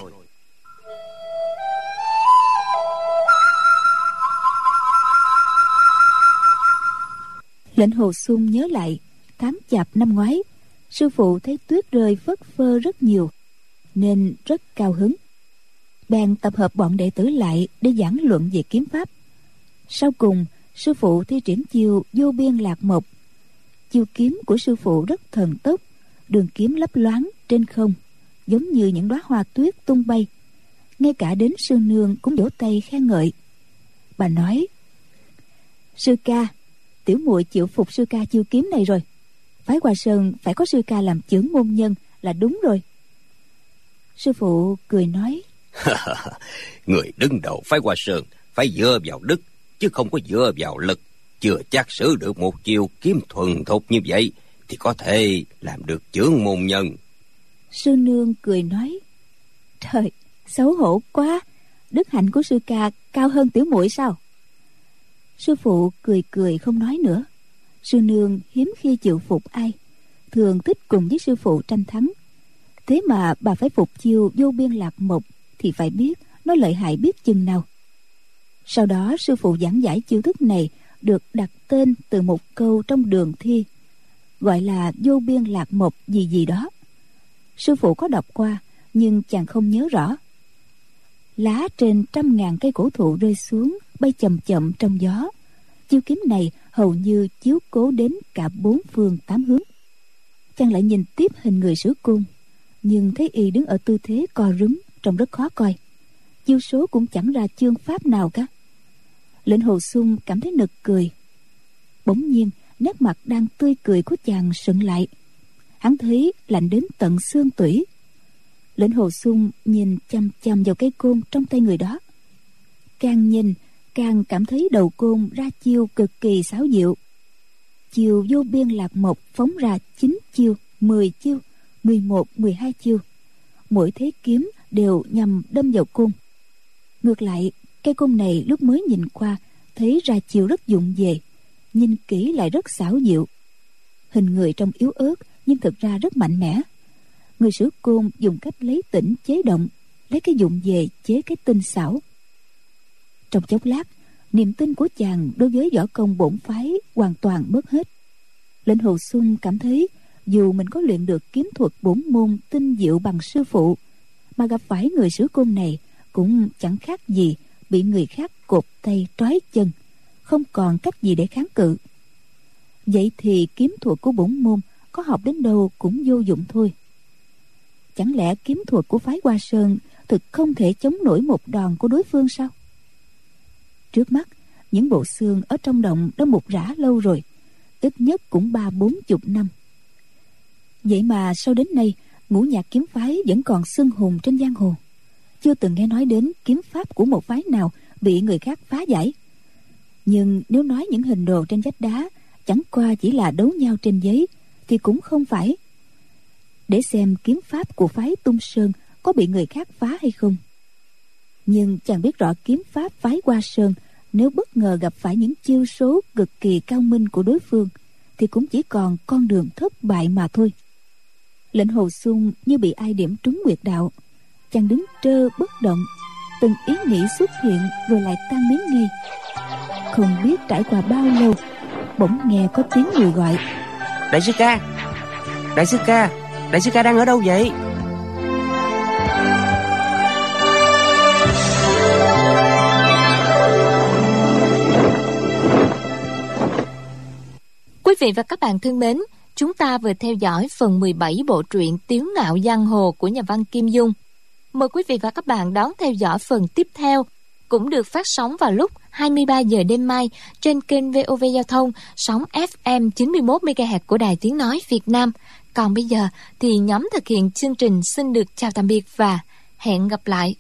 Lệnh hồ xuân nhớ lại tháng chạp năm ngoái, sư phụ thấy tuyết rơi phất phơ rất nhiều, nên rất cao hứng. Bèn tập hợp bọn đệ tử lại để giảng luận về kiếm pháp. Sau cùng, sư phụ thi triển chiêu vô biên lạc mộc. Chiêu kiếm của sư phụ rất thần tốc, đường kiếm lấp loáng trên không, giống như những đóa hoa tuyết tung bay. Ngay cả đến sư nương cũng vỗ tay khen ngợi. Bà nói, sư ca tiểu muội chịu phục sư ca chiêu kiếm này rồi. Phái hoa sơn phải có sư ca làm trưởng môn nhân là đúng rồi. Sư phụ cười nói. Người đứng đầu phái hoa sơn phải dựa vào đức chứ không có dựa vào lực. Chưa chắc sử được một chiêu kiếm thuần thục như vậy thì có thể làm được trưởng môn nhân. Sư nương cười nói. Trời xấu hổ quá. Đức hạnh của sư ca cao hơn tiểu muội sao sư phụ cười cười không nói nữa. Sư nương hiếm khi chịu phục ai, thường thích cùng với sư phụ tranh thắng. Thế mà bà phải phục chiêu vô biên lạc mộc thì phải biết nó lợi hại biết chừng nào. Sau đó sư phụ giảng giải chiêu thức này được đặt tên từ một câu trong đường thi, gọi là vô biên lạc mộc gì gì đó. Sư phụ có đọc qua, nhưng chàng không nhớ rõ. Lá trên trăm ngàn cây cổ thụ rơi xuống bay chậm chậm trong gió. Chiêu kiếm này hầu như chiếu cố đến cả bốn phương tám hướng. Chàng lại nhìn tiếp hình người sửa cung, nhưng thấy y đứng ở tư thế co rúm trông rất khó coi. Chiêu số cũng chẳng ra chương pháp nào cả. Lệnh hồ xuân cảm thấy nực cười. Bỗng nhiên, nét mặt đang tươi cười của chàng sững lại. Hắn thấy lạnh đến tận xương tủy. Lệnh hồ xuân nhìn chăm chăm vào cây côn trong tay người đó. Càng nhìn càng cảm thấy đầu côn ra chiêu cực kỳ xáo diệu chiều vô biên lạc mộc phóng ra chín chiêu, mười chiêu, mười một, mười hai chiêu. Mỗi thế kiếm đều nhằm đâm vào côn. Ngược lại, cây côn này lúc mới nhìn qua, thấy ra chiều rất dụng về, nhìn kỹ lại rất xảo diệu. Hình người trông yếu ớt, nhưng thực ra rất mạnh mẽ. Người sử côn dùng cách lấy tỉnh chế động, lấy cái dụng về chế cái tinh xảo trong chốc lát, niềm tin của chàng đối với võ công bổn phái hoàn toàn mất hết. Lệnh hồ xuân cảm thấy dù mình có luyện được kiếm thuật bổn môn tinh diệu bằng sư phụ, mà gặp phải người sứ côn này cũng chẳng khác gì bị người khác cột tay trói chân, không còn cách gì để kháng cự. Vậy thì kiếm thuật của bổn môn có học đến đâu cũng vô dụng thôi. Chẳng lẽ kiếm thuật của phái hoa sơn thực không thể chống nổi một đòn của đối phương sao? Trước mắt, những bộ xương ở trong động đã mục rã lâu rồi, ít nhất cũng ba bốn chục năm. Vậy mà sau đến nay, ngũ nhạc kiếm phái vẫn còn xương hùng trên giang hồ? Chưa từng nghe nói đến kiếm pháp của một phái nào bị người khác phá giải. Nhưng nếu nói những hình đồ trên vách đá chẳng qua chỉ là đấu nhau trên giấy, thì cũng không phải. Để xem kiếm pháp của phái tung sơn có bị người khác phá hay không. Nhưng chàng biết rõ kiếm pháp phái qua sơn nếu bất ngờ gặp phải những chiêu số cực kỳ cao minh của đối phương, thì cũng chỉ còn con đường thất bại mà thôi. Lệnh hồ xuân như bị ai điểm trúng nguyệt đạo, chàng đứng trơ bất động, từng ý nghĩ xuất hiện rồi lại tan biến ngay. Không biết trải qua bao lâu, bỗng nghe có tiếng người gọi. Đại sư ca! Đại sư ca! Đại sư ca đang ở đâu vậy? Quý vị và các bạn thân mến, chúng ta vừa theo dõi phần 17 bộ truyện Tiếu ngạo giang hồ của nhà văn Kim Dung. Mời quý vị và các bạn đón theo dõi phần tiếp theo cũng được phát sóng vào lúc 23 giờ đêm mai trên kênh VOV Giao thông sóng FM 91 MHz của Đài Tiếng nói Việt Nam. Còn bây giờ thì nhóm thực hiện chương trình xin được chào tạm biệt và hẹn gặp lại.